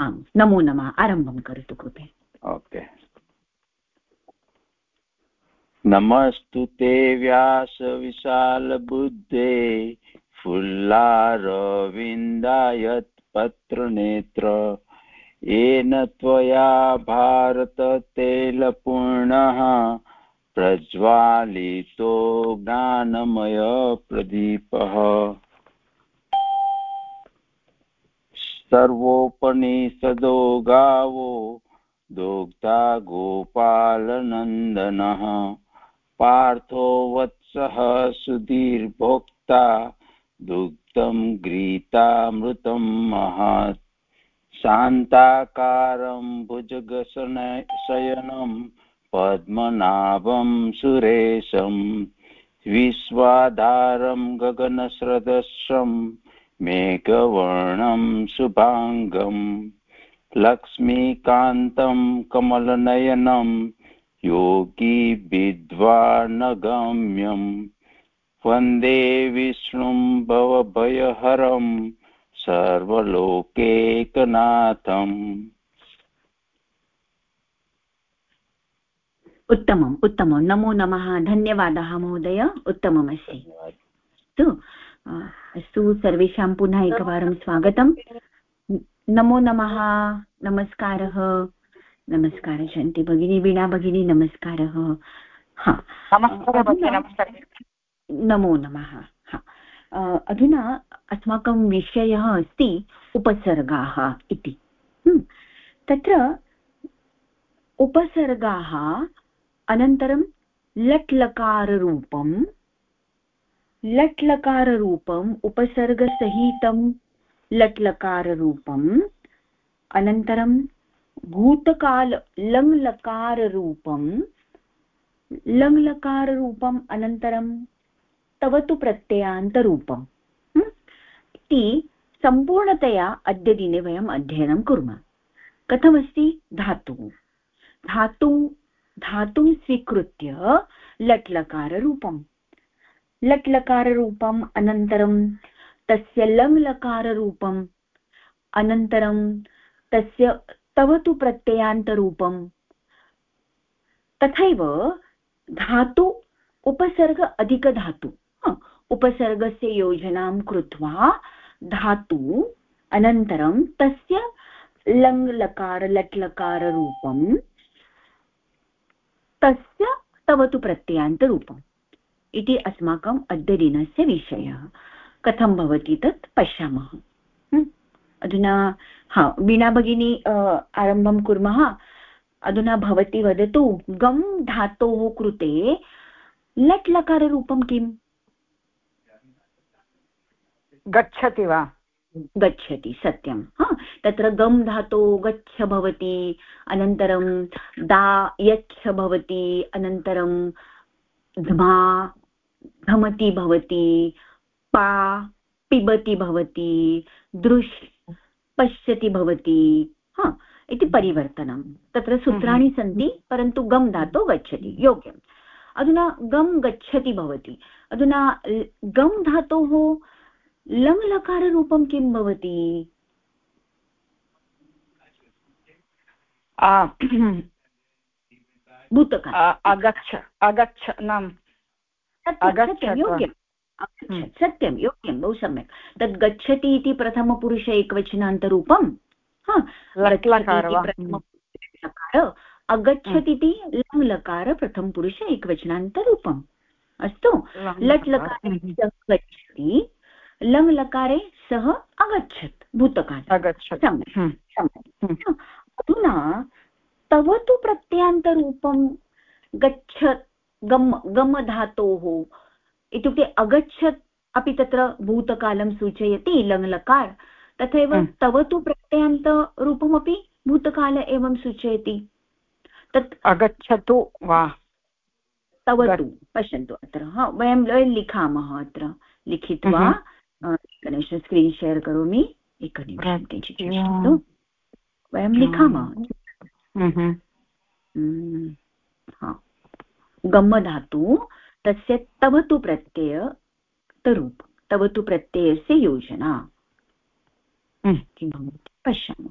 आम्, नमो नमः, आरम्भं करोतु कृपया। ओके। नमस्तु ते व्यासविशालबुद्धे फुल्लारविन्दायत्पत्रनेत्र। येन त्वया भारततैलपूर्णः, प्रज्वालितो ज्ञानमयप्रदीपः। सर्वोपनिषदो गावो दोग्धा गोपालनन्दनः। पार्थो वत्सः सुधीर्भोक्ता दुग्धं घ्रीतामृतं महत्। शान्ताकारं भुजगशयनं पद्मनाभं सुरेशं। विश्वाधारं गगनसदृशं मेघवर्णं शुभाङ्गम् लक्ष्मीकान्तं कमलनयनं योगी विद्वानगम्यं वंदे विष्णुं भवभयहरं सर्वलोकेकनाथम्। उत्तमम् उत्तमं नमो नमः। धन्यवादः महोदय। उत्तममस्ति। अस्तु अस्तु सर्वेषां पुनः एकवारं स्वागतं नमो नमः नमस्कारः। नमस्कारः शन्ति भगिनी वीणा भगिनी नमस्कारः। नमो नमः अधुना अस्माकं विषयः अस्ति उपसर्गाः इति। तत्र उपसर्गाः अनन्तरं लट्लकाररूपं लट्लकाररूपम् उपसर्गसहितं लट्लकाररूपम्, अनन्तरं भूतकाल लङ्लकाररूपं लङ्लकाररूपम् अनन्तरं तव तु प्रत्ययान्तरूपम्। इति सम्पूर्णतया अद्यदिने वयम् अध्ययनं कुर्मः। कथमस्ति? धातुः। धातु, धातुं स्वीकृत्य लट्लकाररूपम्। लट्लकाररूपम् अनन्तरं, तस्य लङ्लकाररूपम् अनन्तरं, तस्य तव तु प्रत्ययान्तरूपम्। तथैव धातु उपसर्ग अधिकधातु। उपसर्गस्य योजनां कृत्वा धातु अनन्तरं तस्य लङ्लकार, लट्लकाररूपं, तस्य तव तु प्रत्ययान्तरूपम्। इति अस्माकम् अद्यदिनस्य विषयः। कथं भवति तत्? पश्यामः। अधुना हा वीणा भगिनी आरम्भं कुर्मः। अधुना भवती वदतु गम् धातोः कृते लट् लकाररूपं किम्? गच्छति वा? गच्छति सत्यं। हा तत्र गम् धातो गच्छ भवति अनन्तरं दा यच्छ भवति अनन्तरं ध्मा धमति भवति पा पिबति भवति दृश् पश्यति भवति हा इति परिवर्तनं। तत्र सूत्राणि हम्म। सन्ति परन्तु गम् धातु गच्छति योग्यम्। अधुना गम् गच्छति भवति। अधुना गम् धातोः लकाररूपं किं भवति? भूतकाल अगच्छ अगच्छ नाम। सत्यं योग्यं। हम्म। सत्यं योग्यं बहु सम्यक्। तद् गच्छति इति प्रथमपुरुष एकवचनान्तरूपं अगच्छत् इति लङ् लकार प्रथमपुरुष एकवचनान्तरूपम्। अस्तु? लट् लकारे गच्छति लङ् लकारे सः अगच्छत् भूतकाले। हम्म। अधुना तव तु प्रत्यान्तरूपं गच्छत् गम् गम धातोः इत्युक्ते अगच्छत् अपि तत्र भूतकालं सूचयति लङ्लकार। तथैव हम्म। तव तु प्रत्ययान्तरूपमपि भूतकाल एवं सूचयति। तत् अगच्छतु वा? तव तु पश्यन्तु अत्र हा वयं लिखामः अत्र। लिखित्वा हम्म। एकनिमिषं स्क्रीन् शेर् करोमि। एकनिमिषं किञ्चित् वयं लिखामः। हम्म, गमधातु तस्य तव तु प्रत्यय तरूप तव तु प्रत्ययस्य योजना। किं भवति? पश्यामः।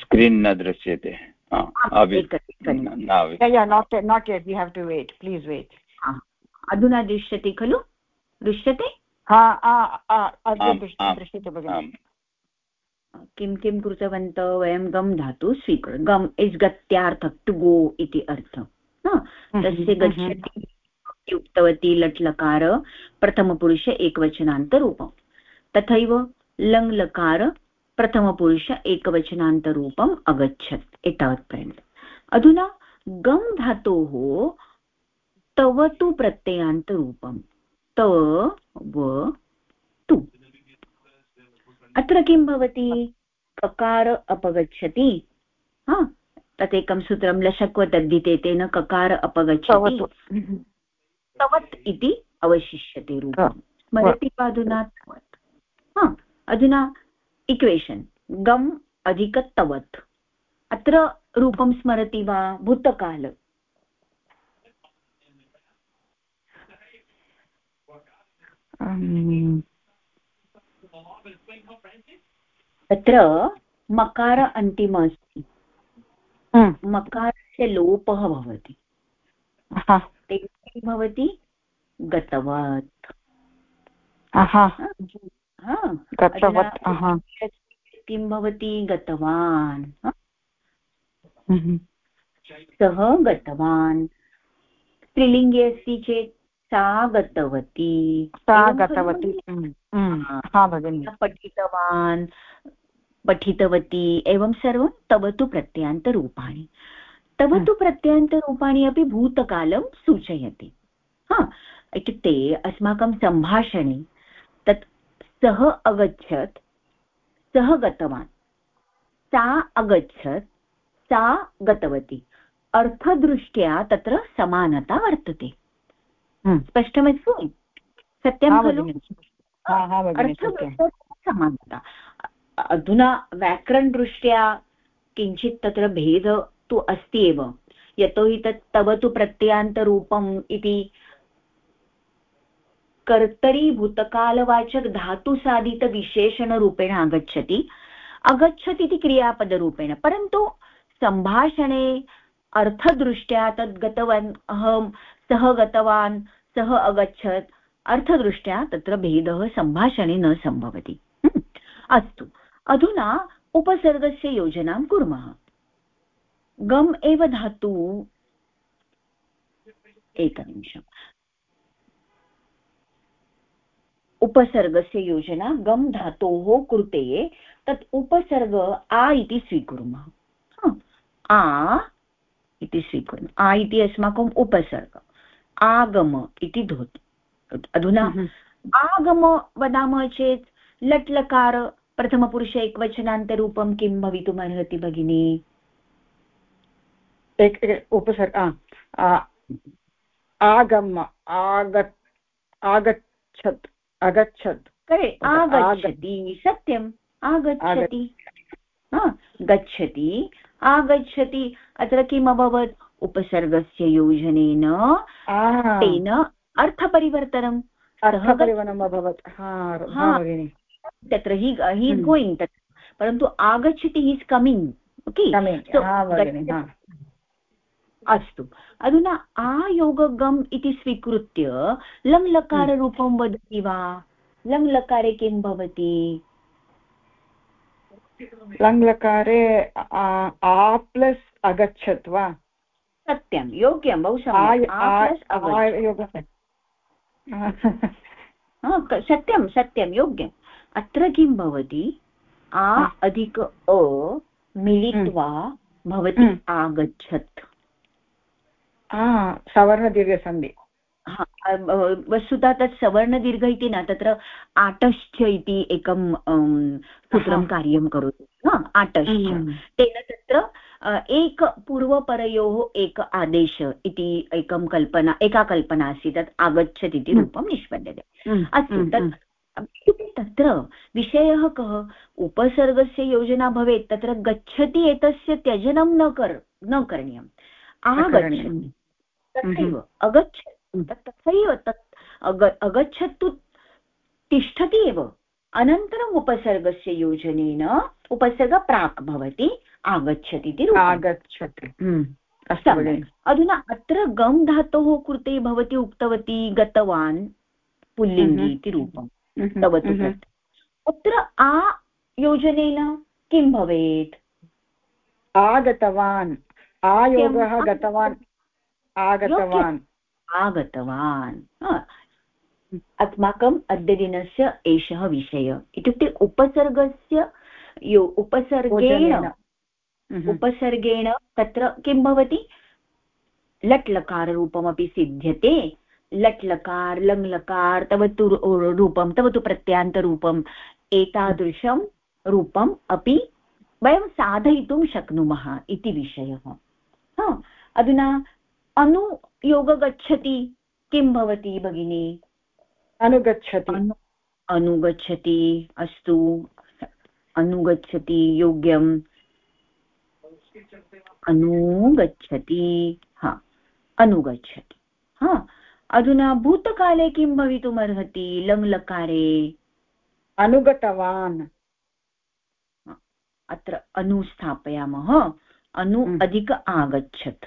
स्क्रीन् न दृश्यते। अधुना दृश्यते खलु? दृश्यते? किं किं कृतवन्तः वयं गम् धातु स्वीकृ गम् इस् गत्यार्थः टु गो इति अर्थः तस्य गच्छति उक्तवती लट् लकार प्रथमपुरुष एकवचनान्तरूपं। तथैव लङ् लकार प्रथमपुरुष एकवचनान्तरूपम् अगच्छत् एतावत्पर्यन्तम् अधुना गम् धातोः तव तु प्रत्ययान्तरूपं त व तु। अत्र किं भवति? ककार अपगच्छति। हा तदेकं सूत्रं लशक्व तद्धिते तेन ककार अपगच्छति। तवत् इति अवशिष्यते रूपं। स्मरति अधुना तवत् हा अधुना इक्वेशन् गम् अधिकतवत् अत्र रूपं स्मरति वा? भूतकाल। तत्र मकार अन्तिम अस्ति। हम्म। मकारस्य लोपः भवति। भवति? गतवत्। किं भवति? गतवान्। हम्म। सः गतवान्। स्त्रीलिङ्गे अस्ति चेत् सा गतवती। सा गतवती। हम्म। पठितवान्। पठितवती एवं सर्वं तव तु प्रत्ययान्तरूपाणि तव तु प्रत्ययान्तरूपाणि अपि भूतकालं सूचयति। हा इत्युक्ते अस्माकं सम्भाषणे तत् सः अगच्छत् सः गतवान्। सा अगच्छत् सा गतवती। अर्थदृष्ट्या तत्र समानता वर्तते। स्पष्टमस्ति? सत्यं खलु? अर्थदृष्ट्या समानता। अधुना व्याकरणदृष्ट्या किञ्चित् तत्र भेद तु अस्ति एव यतोहि तत् तव तु प्रत्ययान्तरूपम् इति कर्तरीभूतकालवाचक धातुसाधितविशेषणरूपेण आगच्छति। आगच्छति इति क्रियापदरूपेण। परन्तु सम्भाषणे अर्थदृष्ट्या तद् गतवान् अहं सः गतवान् सः अगच्छत् अर्थदृष्ट्या तत्र भेदः सम्भाषणे न सम्भवति। अस्तु। अधुना उपसर्गस्य योजनां कुर्मः। गम् एव धातु। एकनिमिषम्। उपसर्गस्य योजना गम् धातोः कृते तत् उपसर्ग आ इति स्वीकुर्मः। आ इति स्वीकुर्मः। आ इति अस्माकम् उपसर्ग। आगम इति भवति अधुना हम्म। आगम वदामः चेत् लट् लकार प्रथमपुरुष एकवचनान्तरूपं किं भवितुमर्हति भगिनी? एक उपसर्ग आगम आगत् आगच्छत् अगच्छत्। आगच्छति सत्यम् आगच्छति। गच्छति आगच्छति अत्र किम् अभवत्? उपसर्गस्य योजनेन तेन अर्थपरिवर्तनम् अर्थपरिवर्तनम् अभवत्। तत्र हि हि इस् गोयिङ्ग् तत् परन्तु आगच्छति हि इस् कमिङ्ग् ओके अस्तु। अधुना आयोगगम् इति स्वीकृत्य लङ् लकाररूपं वदति वा? लङ् लकारे किं भवति? लङ् लकारे आ प्लस् अगच्छत् वा? सत्यं योग्यं बहु सत्यं सत्यं योग्यं अत्र किं भवति? आ अधिक अ मिलित्वा। भवति। आगच्छत्। सवर्णदीर्घसन्धि। वस्तुतः तत् सवर्णदीर्घ इति न तत्र आटश्च इति एकं सूत्रं कार्यं करोति आटश्च। तेन तत्र एक पूर्वपरयोः एक आदेश इति एकं कल्पना एका कल्पना अस्ति तत् आगच्छत् इति रूपं निष्पद्यते। अस्तु तत् इत्युक्ते तत्र विषयः कः? उपसर्गस्य योजना भवेत् तत्र गच्छति एतस्य त्यजनं न कर् न करणीयम्। आगच्छति तथैव। अगच्छ तथैव तत् अग अगच्छत् तिष्ठति एव। अनन्तरम् उपसर्गस्य योजनेन उपसर्ग प्राक् भवति आगच्छति इति आगच्छति। हम्म। अधुना अत्र गम् धातोः कृते भवती उक्तवती गतवान् पुल्लिङ्गि हम्म। इति रूपं हम्म। तव अत्र आ योजनेन किं भवेत्? आगतवान्। आयोगः गतवान्। आगतवान्। आगतवान्। अस्माकम् अद्यदिनस्य एषः विषय। इत्युक्ते उपसर्गस्य यो उपसर्गेण हम्म। उपसर्गेण तत्र किं भवति? लट् लकाररूपमपि सिद्ध्यते। लट् लकार लङ् लकार तव तु रूपं तव तु प्रत्यान्तरूपम् एतादृशं रूपम् अपि वयं साधयितुं शक्नुमः इति विषयः। अधुना अनुयोग गच्छति? किं भवति भगिनी? अनुगच्छति। अनुगच्छति अस्तु। अनुगच्छति योग्यम् अनुगच्छति। हा अनुगच्छति। हा अधुना भूतकाले किं भवितुमर्हति लङ् लकारे अनुगतवान् अत्र अनु स्थापयामः। अनु हम्म। अधिक आगच्छत्।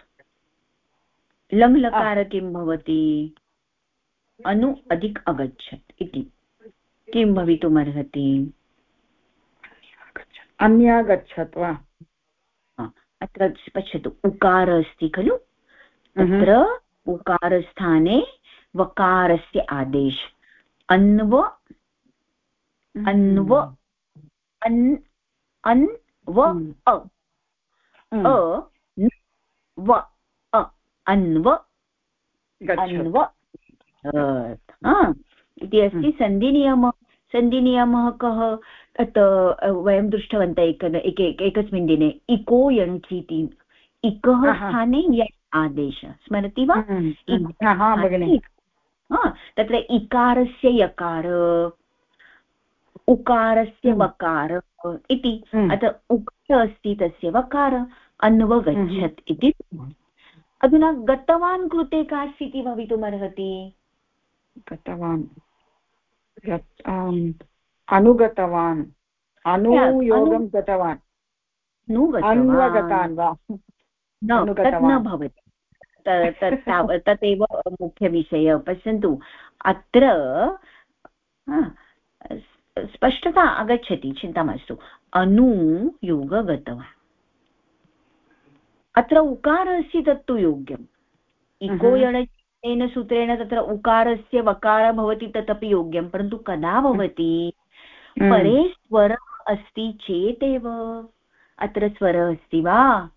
लङ् लकार किं भवति? अनु अधिक अगच्छत् इति। किं भवितुमर्हति? अन्यागच्छत् वा? अत्र पश्यतु। उकार अस्ति खलु। तत्र उकारस्थाने वकारस्य आदेश। अन्व अन्व अन् अन् व अ। व अन्व अन्व इति अस्ति हम्म। सन्धिनियमः सन्धिनियमः कः? तत् वयं दृष्टवन्तः एक एकस्मिन् दिने। इको यण्चि इकः स्थाने यण् आदेश। स्मरति वा? हम्म, तत्र इकारस्य यकार उकारस्य वकार इति। अतः उकार अस्ति तस्य वकार अन्वगच्छत् इति। अधुना गतवान् कृते का स्थितिः भवितुमर्हति? गतवान्। अनुगतवान्। अनुयोगं गतवान्। अन्वगतान् वा? न भवति। तदेव मुख्यविषयः पश्यन्तु। अत्र स्पष्टता आगच्छति चिन्ता मास्तु। अनुयोग गतवान् अत्र उकार अस्ति तत्तु योग्यम्। इको यण तेन सूत्रेण तत्र उकारस्य वकार भवति तदपि योग्यं परन्तु कदा भवति? हम्म। परे स्वरः अस्ति चेदेव। अत्र स्वरः अस्ति वा?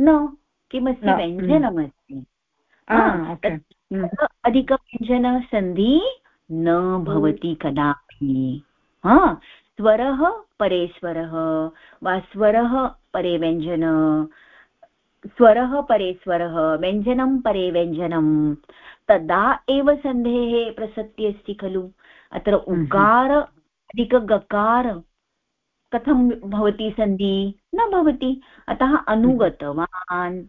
न। किमस्ति व्यञ्जनमस्ति? हम्म। अधिकव्यञ्जनसन्धि न भवति कदापि। हा स्वरः परे स्वरः वा स्वरः परे व्यञ्जन स्वरः परे स्वरः व्यञ्जनं परे व्यञ्जनं तदा एव सन्धेः प्रसक्तिः अस्ति खलु। अत्र उकार अधिकगकार कथं भवति सन्धि? न भवति। अतः अनुगतवान्।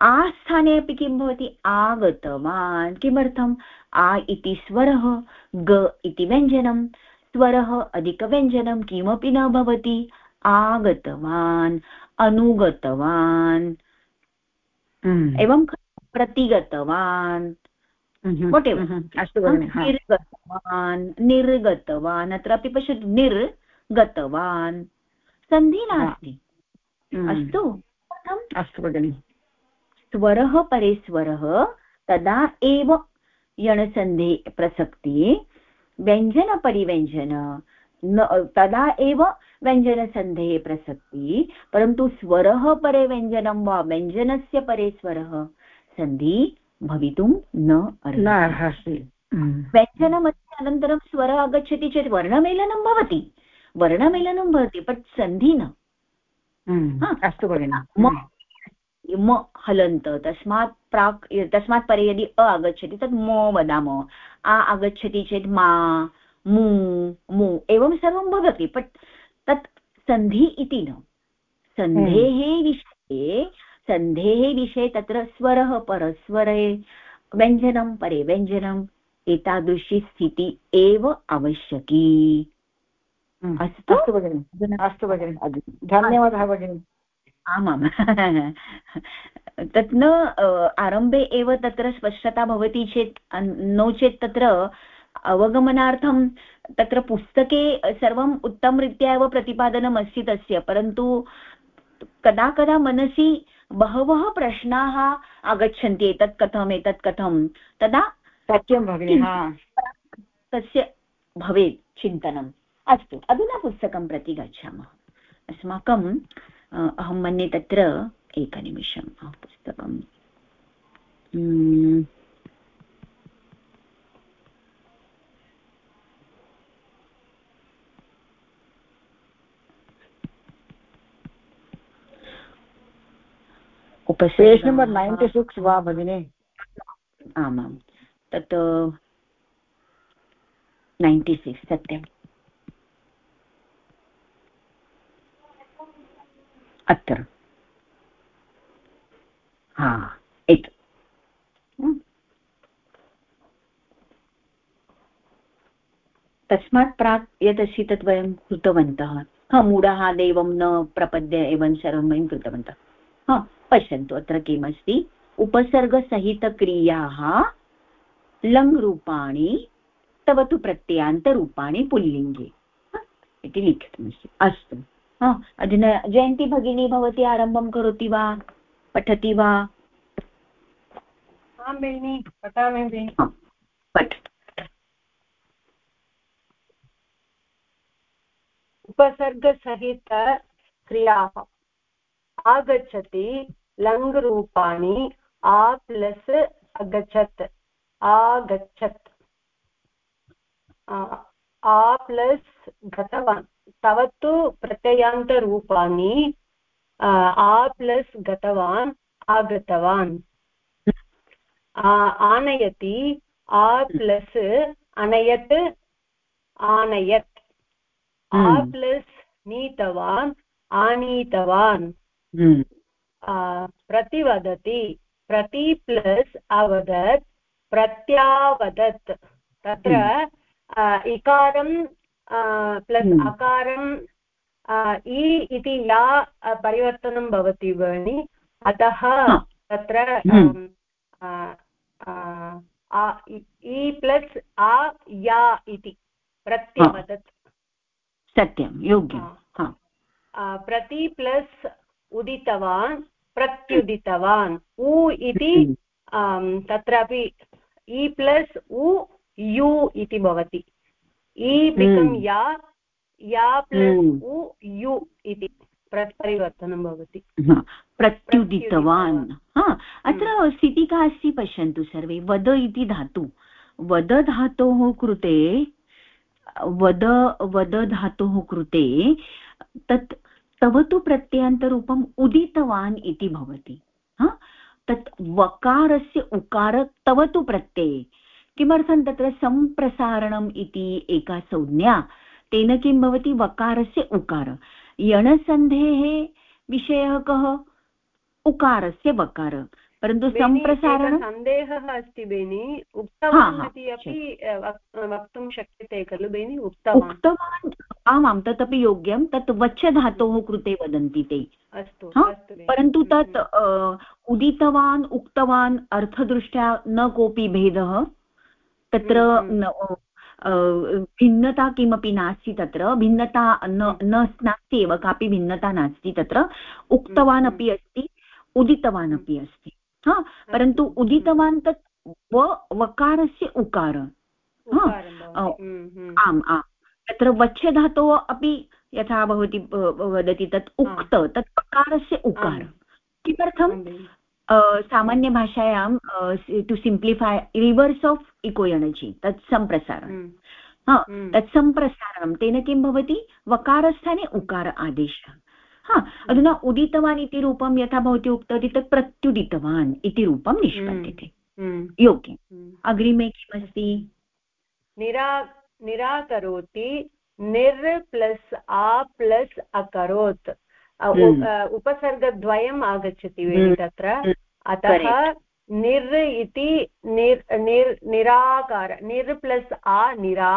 आस्थाने अपि किं भवति? आगतवान्। किमर्थम् आ इति स्वरः ग इति व्यञ्जनं स्वरः अधिकव्यञ्जनं किमपि न भवति। आगतवान् अनुगतवान्। हम्म। एवं प्रतिगतवान्। वट् हम्म, हम्म, निर्गतवान् निर्गतवान्। अत्रापि पश्यतु निर्गतवान्। सन्धि नास्ति। अस्तु। अस्तु भगिनि स्वरः परे स्वरः तदा एव यणसन्धे प्रसक्ति। व्यञ्जनपरिव्यञ्जन तदा एव व्यञ्जनसन्धेः प्रसक्ति। परन्तु स्वरः परे व्यञ्जनं वा व्यञ्जनस्य परे स्वरः सन्धि भवितुं न अर्हति। व्यञ्जनमध्ये अनन्तरं स्वरः आगच्छति चेत् वर्णमेलनं भवति। वर्णमेलनं भवति बट् सन्धि न। अस्तु भगिनि म हलन्त तस्मात् प्राक् तस्मात् परे यदि अ आगच्छति तत् म वदामः आ आगच्छति चेत् मा मु मु एवं सर्वं भवति बट् तत् सन्धि इति न सन्धेः। विषये सन्धेः विषये तत्र स्वरः परस्वरे व्यञ्जनं परे व्यञ्जनं एतादृशी स्थिति एव आवश्यकी अस्तु भगिनि अस्तु भगिनि धन्यवादः भगिनि आमां तत् न आरम्भे एव तत्र स्पष्टता भवति चेत् नो चेत् तत्र अवगमनार्थं तत्र पुस्तके सर्वम् उत्तमरीत्या एव प्रतिपादनम् अस्ति तस्य परन्तु कदा कदा मनसि बहवः प्रश्नाः आगच्छन्ति एतत् कथम् एतत् कथं तदा सत्यं भगिनि तस्य भवेत् चिन्तनम् अस्तु अधुना पुस्तकं प्रति गच्छामः। अस्माकं अहं मन्ये तत्र एकनिमिषं पुस्तकं पेज् नम्बर् नैन्टि सिक्स् वा भगिनि? आमां तत् नैन्टि सिक्स् सत्यम्। अत्र। हा एत् तस्मात् प्राक् यदस्ति तत् वयं कृतवन्तः। हा, मूढः देवं न प्रपद्य एवं सर्वं वयं कृतवन्तः। हा, पश्यन्तु, अत्र किमस्ति? उपसर्गसहितक्रियाः लङ्रूपाणि, तव तु प्रत्ययान्तरूपाणि पुल्लिङ्गे। इति लिखितमस्ति। अस्तु। अधुना जयन्ती भगिनी भवती आरम्भं करोति वा? पठति वा? आं बेनि पठामि पठ। उपसर्गसहितक्रियाः आगच्छति लङ् रूपाणि आ प्लस् अगच्छत्। आगच्छत्। आ प्लस् गतवान्। तव तु प्रत्ययान्तरूपाणि आ प्लस् गतवान् आगतवान् आनयति आ प्लस् अनयत् आनयत् आ हम्म। प्लस् नीतवान् आनीतवान् हम्म। प्रतिवदति प्रति प्लस् अवदत् प्रत्यावदत् तत्र हम्म। इकारं प्लस् हम्म। अकारं इ इति या परिवर्तनं भवति भगिनि। अतः तत्र इ प्लस् आ या इति प्रत्यवदत् सत्यं योग्यं प्रति प्लस् उदितवान् प्रत्युदितवान्। उ इति हम्म। तत्रापि इ प्लस् उ यु इति भवति। इ बिकम् हम्म। या या प्लस् हम्म। उ यु इति परिवर्तनं भवति। प्रत्युदितवान्। अत्र स्थितिः का अस्ति पश्यन्तु सर्वे वद इति धातु। वद धातोः कृते वद वद धातोः कृते तत् तव तु प्रत्ययान्तरूपम् उदितवान् इति भवति। तत् वकारस्य उकार तव तु प्रत्यये। किमर्थं तत्र सम्प्रसारणम् इति एका संज्ञा? तेन किं भवति? वकारस्य उकार। यणसन्धेः विषयः कः? उकारस्य वकार। परन्तु सम्प्रसारणं सन्देहः अस्ति बेनि। उक्तवान् इति अपि वक्तुं शक्यते खलु बेनि? उक्तवान्। आमां तदपि योग्यं। तत् वच्च धातोः कृते वदन्ति ते। अस्तु परन्तु तत् उदितवान् उक्तवान् अर्थदृष्ट्या न कोऽपि भेदः। तत्र हम्म, हम्म। भिन्नता किमपि नास्ति तत्र भिन्नता न हम्म। नास्ति एव कापि भिन्नता नास्ति तत्र उक्तवान् अपि अस्ति उदितवान् अपि अस्ति हा परन्तु उदितवान् तत् व वकारस्य उकार आम् आम् तत्र वच्छ धातोः अपि यथा भवती वदति तत् उक्त तत् वकारस्य उकार किमर्थं सामान्यभाषायां टु सिम्प्लिफै रिवर्स् आफ् इको एनर्जि तत् सम्प्रसारणं तत् सम्प्रसारणं तेन किं भवति वकारस्थाने उकार आदेशः हा अधुना उदितवान् इति रूपं यथा भवती उक्तवती तत् प्रत्युदितवान् इति रूपं निष्पद्यते। योग्यम्। अग्रिमे किमस्ति निरा निराकरोति निर् प्लस् आ प्लस् अकरोत् उपसर्गद्वयम् आगच्छति तत्र अतः निर् इति निर् निर् निराकार निर् प्लस् आ निरा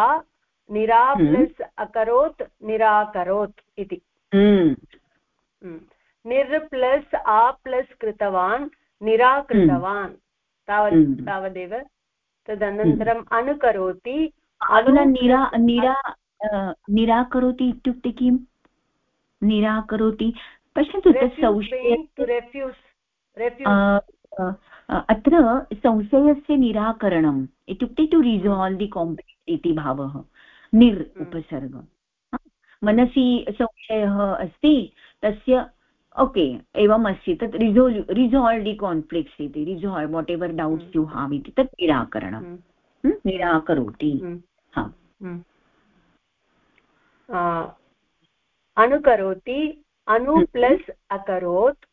निरा प्लस् अकरोत् निराकरोत् इति। निर् प्लस् आ प्लस् कृतवान् निराकृतवान्। तावत् तावदेव। तदनन्तरम् अनुकरोति। निरा निरा निराकरोति इत्युक्ते किम्? निराकरोति। पश्यन्तु तत् अत्र संशयस्य निराकरणम् इत्युक्ते टु रिसाल्व् दि काम्प्लेक्स् इति भावः। निर् हम्म। उपसर्ग मनसि संशयः अस्ति तस्य ओके एवम् अस्ति तत् रिसोल् रिसाल्व् दि कान्फ्लिक्ट्स् इति resolve whatever doubts you have इति तत् निराकरणं हम्म। हम्म, निराकरोति। अनुकरोति अनु प्लस् अकरोत्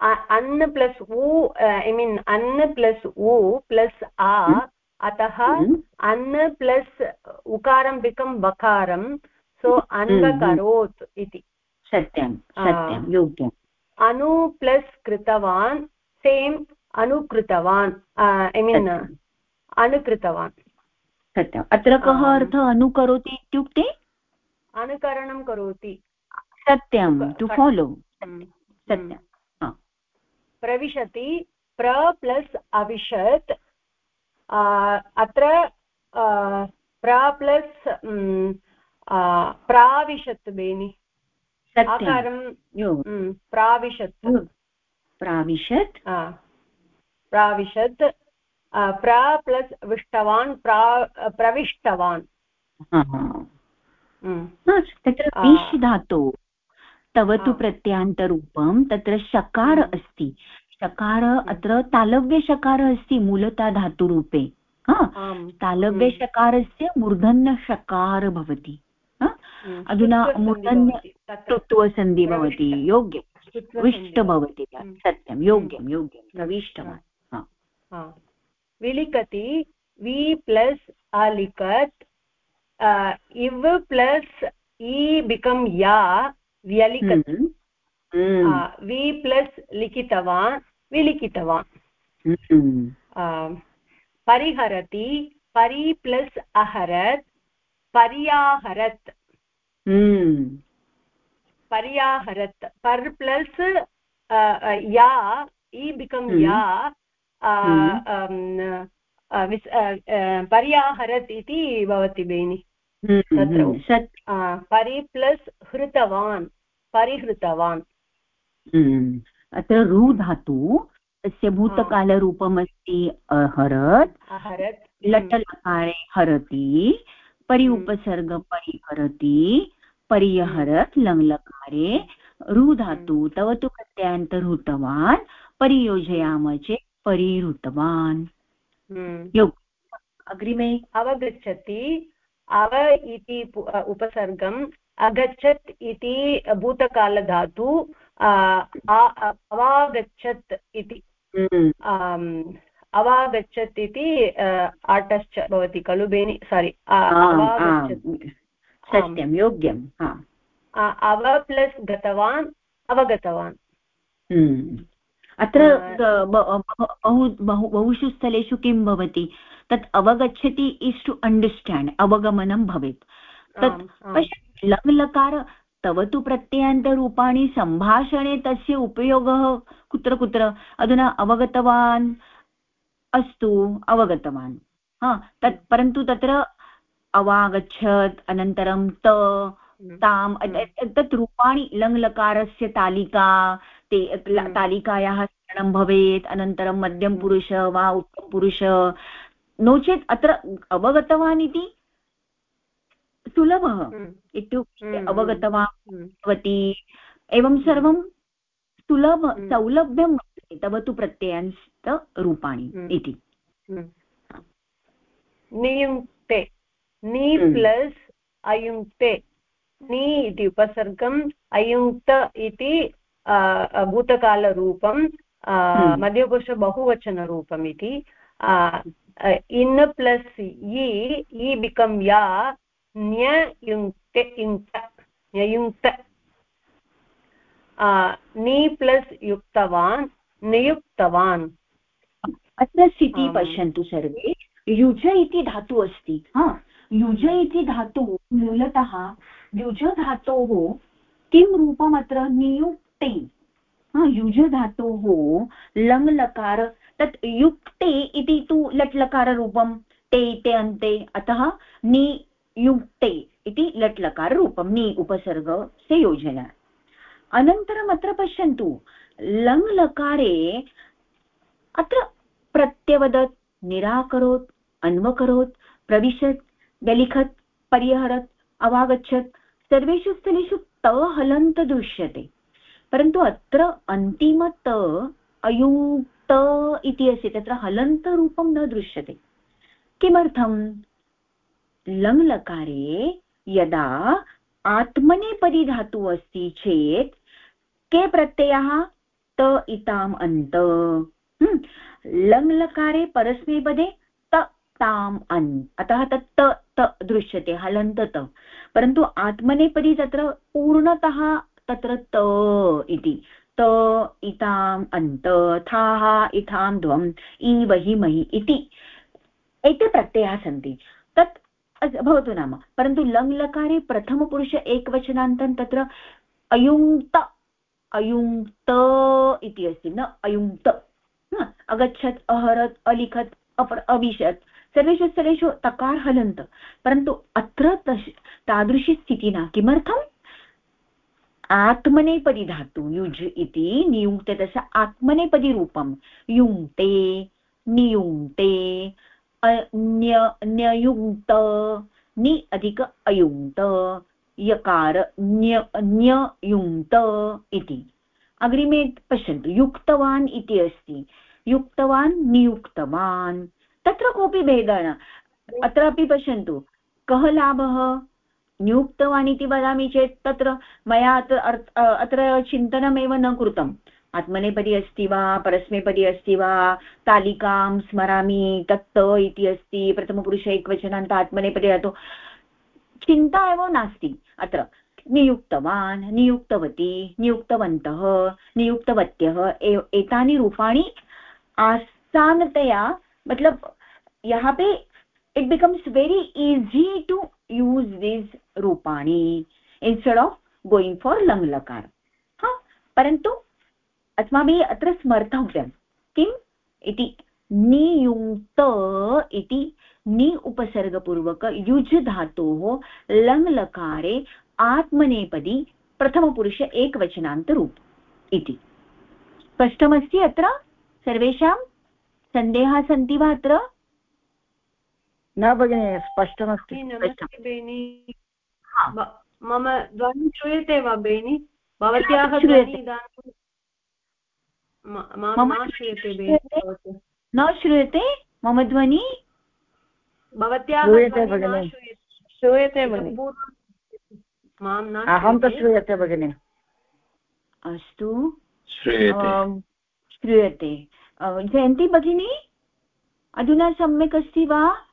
अन् प्लस् उ ऐ मीन् अन् प्लस् उ प्लस् आ अतः अन् प्लस् उकारं बिकम् बकारं सो अन्वकरोत् इति। सत्यं सत्यं योग्यम् अनु प्लस् कृतवान् सेम् अनुकृतवान् ऐ मीन् अनुकृतवान् सत्यम्। अत्र कः अर्थः अनुकरोति इत्युक्ते? अनुकरणं करोति। सत्यं टु फालो सत्यं। प्रविशति प्र प्लस् अविशत् अत्र प्र प्लस् प्राविशत् बेनि। आकारं प्राविशत्। प्राविशत्। प्राविशत् प्र प्लस् विष्टवान् प्रा प्रविष्टवान्। तत्र पिश् धातु तव तु प्रत्यान्तरूपं तत्र शकार अस्ति. शकार अत्र तालव्यशकार अस्ति मूलता धातुरूपे. तालव्यशकारस्य मूर्धन्यशकार भवति. अधुना मूर्धन्य तृत्वसन्धि भवति. योग्यं विष्ट भवति. सत्यं योग्यं योग्यं प्रविष्टवान् विलिखति वि प्लस् अलिखत् इव् प्लस् इ बिकम् या व्यलिखत् वि प्लस् लिखितवान् विलिखितवान् परिहरति परि प्लस् अहरत् पर्याहरत् पर्याहरत् पर् प्लस् या इ बिकम् या पर्याहरत् इति भवति बेनि। तत्र परि प्लस् हृतवान् परिहृतवान्। अत्र रु धातु तस्य भूतकालरूपमस्ति अहरत् अहरत् लटलकारे हरति परि हम्म। उपसर्ग परिहरति पर्यहरत् लङ्लकारे हम्म। तव तु प्रत्ययान्तर्हृतवान् परियोजयामः चेत् परिहृतवान्। हम्म। अग्रिमे अवगच्छति अव इति उपसर्गम् अगच्छत् इति भूतकालधातु अवागच्छत् इति अवागच्छत् इति आटश्च भवति खलु बेनि सारि सत्यं योग्यम् अव प्लस् गतवान् अवगतवान्। हम्म। अत्र बहु बहु बहुषु स्थलेषु किं भवति? तत् अवगच्छति इस् टु अण्डर्स्टाण्ड् अवगमनं भवेत्। तत् पश्य लङ् लकार तव तु प्रत्ययान्तरूपाणि सम्भाषणे तस्य उपयोगः कुत्र कुत्र? अधुना अवगतवान् अस्तु अवगतवान्। हा तत् परन्तु तत्र अवागच्छत् अनन्तरं त हम्म। ताम् हम्म। तत् रूपाणि लङ्लकारस्य तालिका ते। तालिकायाः स्मरणं भवेत् अनन्तरं मध्यमपुरुष वा उत्तमपुरुष नो चेत् अत्र अवगतवान् इति सुलभः इत्युक्ते अवगतवान् भवति. एवं सर्वं सुलभ सौलभ्यं तव तु प्रत्ययान्तरूपाणि। इति। नियुङ्क्ते. नि प्लस्। अयुङ्क्ते. नि इति उपसर्गम् अयुङ्क्त इति भूतकालरूपं मध्यपुरुष बहुवचनरूपम् इति इन् प्लस् इ इ बिकम् या न्ययुङ्क्ते युङ्क्त न्ययुङ्क्त। नि प्लस् युक्तवान् नियुक्तवान्। अत्र स्थितिः पश्यन्तु सर्वे। युज इति धातु अस्ति हा? युज इति धातुः मूलतः युज धातोः किं रूपम् अत्र नियुक्ते युज धातोः हो, लङ् लकार तत् युक्ते इति तु लट् लकाररूपं ते इति अन्ते अतः नियुक्ते इति लट् लकाररूपं नि उपसर्ग से योजना. अनन्तरम् अत्र पश्यन्तु लङ् लकारे अत्र प्रत्यवदत् निराकरोत् अन्वकरोत् प्रविशत् व्यलिखत् परिहरत् अवागच्छत् सर्वेषु स्थलेषु त हलन्त दृश्यते। परन्तु अत्र अन्तिम त अयुक्त इति अस्ति तत्र हलन्तरूपं न दृश्यते। किमर्थं? लङ्लकारे यदा आत्मनेपदी धातुः अस्ति चेत् के प्रत्ययाः? त इताम् अन्त। लङ्लकारे परस्मैपदे त ताम् अन्। अतः तत् त त दृश्यते हलन्त त परन्तु आत्मनेपदी तत्र पूर्णतः तत्र त इति। त इताम् अन्त थाः इथां ध्वम् इ वहि महि इति। एते प्रत्ययाः सन्ति। तत् भवतु नाम। परन्तु लङ् लकारे प्रथमपुरुष एकवचनान्तं तत्र अयुङ्क्त अयुङ्क्त इति अस्ति न? अयुङ्क्त। अगच्छत्, अहरत्, अलिखत्, अपर, अविशत्। सर्वेषु स्थलेषु तकार हलन्त परन्तु अत्र तादृशी स्थितिः न किमर्थं आत्मनेपदी धातु युज् इति नियुङ्क्ते तस्य आत्मनेपदी रूपं युङ्क्ते, नियुङ्क्ते न्य, न्ययुङ्क्त, नि अधिक अयुङ्क्त, यकार, न्य, न्ययुङ्क्त इति। अग्रिमे पश्यन्तु, युक्तवान् इति अस्ति। युक्तवान्, नियुक्तवान्। तत्र कोऽपि भेदः न। अत्रापि पश्यन्तु, कः लाभः? नियुक्तवान् इति वदामि चेत् तत्र मया अत्र चिन्तनमेव न कृतम्। आत्मनेपदी अस्ति वा परस्मैपदी अस्ति वा, तालिकां स्मरामि तत् इति अस्ति, प्रथमपुरुष एकवचनान्त आत्मनेपदी अतो। चिन्ता एव नास्ति अत्र। नियुक्तवान्, नियुक्तवती, नियुक्तवन्तः, नियुक्तवत्यः एतानि रूपाणि आसानतया मतलब यहाँ पे it becomes very easy to use these rupani instead of going for lang lakar ha परन्तु अस्माभिः अत्र स्मर्तव्यं किम् इति नियुङ्क्त इति नि उपसर्गपूर्वक युज् धातोः लकारे आत्मनेपदी प्रथमपुरुष एकवचनान्तरूप इति स्पष्टमस्ति अत्र सर्वेषां सन्देहाः सन्ति वा अत्र न भगिनि स्पष्टमस्ति नमस्ते बेनि। मम ध्वनिः श्रूयते वा बेनि? भवत्याः न श्रूयते बेनि न श्रूयते? मम ध्वनि? भवत्याः श्रूयते भगिनि। अहं तु श्रूयते। भगिनि। अस्तु। श्रूयते। श्रूयते। जयन्ती भगिनी? अधुना सम्यक् अस्ति वा?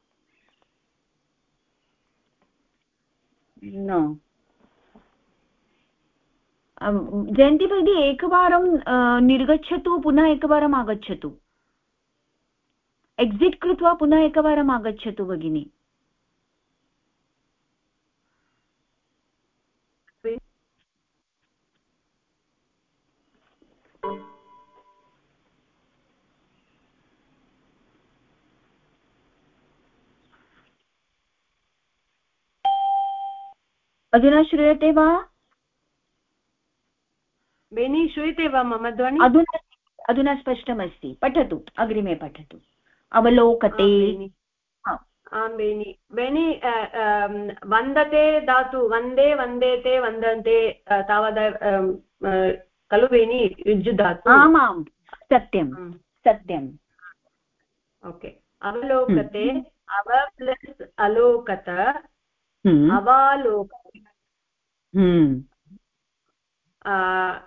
न जयन्ती भगिनी एकवारं निर्गच्छतु पुनः एकवारम् आगच्छतु एक्सिट् कृत्वा पुनः एकवारम् आगच्छतु भगिनी अधुना श्रूयते वा? बेनि श्रूयते वा मम ध्वनि? अधुना अधुना स्पष्टमस्ति। पठतु अग्रिमे पठतु। अवलोकते। आं बेनि। बेनि। वन्दते धातु वंदे वन्देते वन्दन्ते तावत् खलु बेनि युज् आमां सत्यं सत्यम् ओके। अवलोकते अव प्लस् अलोकत अवालोक हम्म।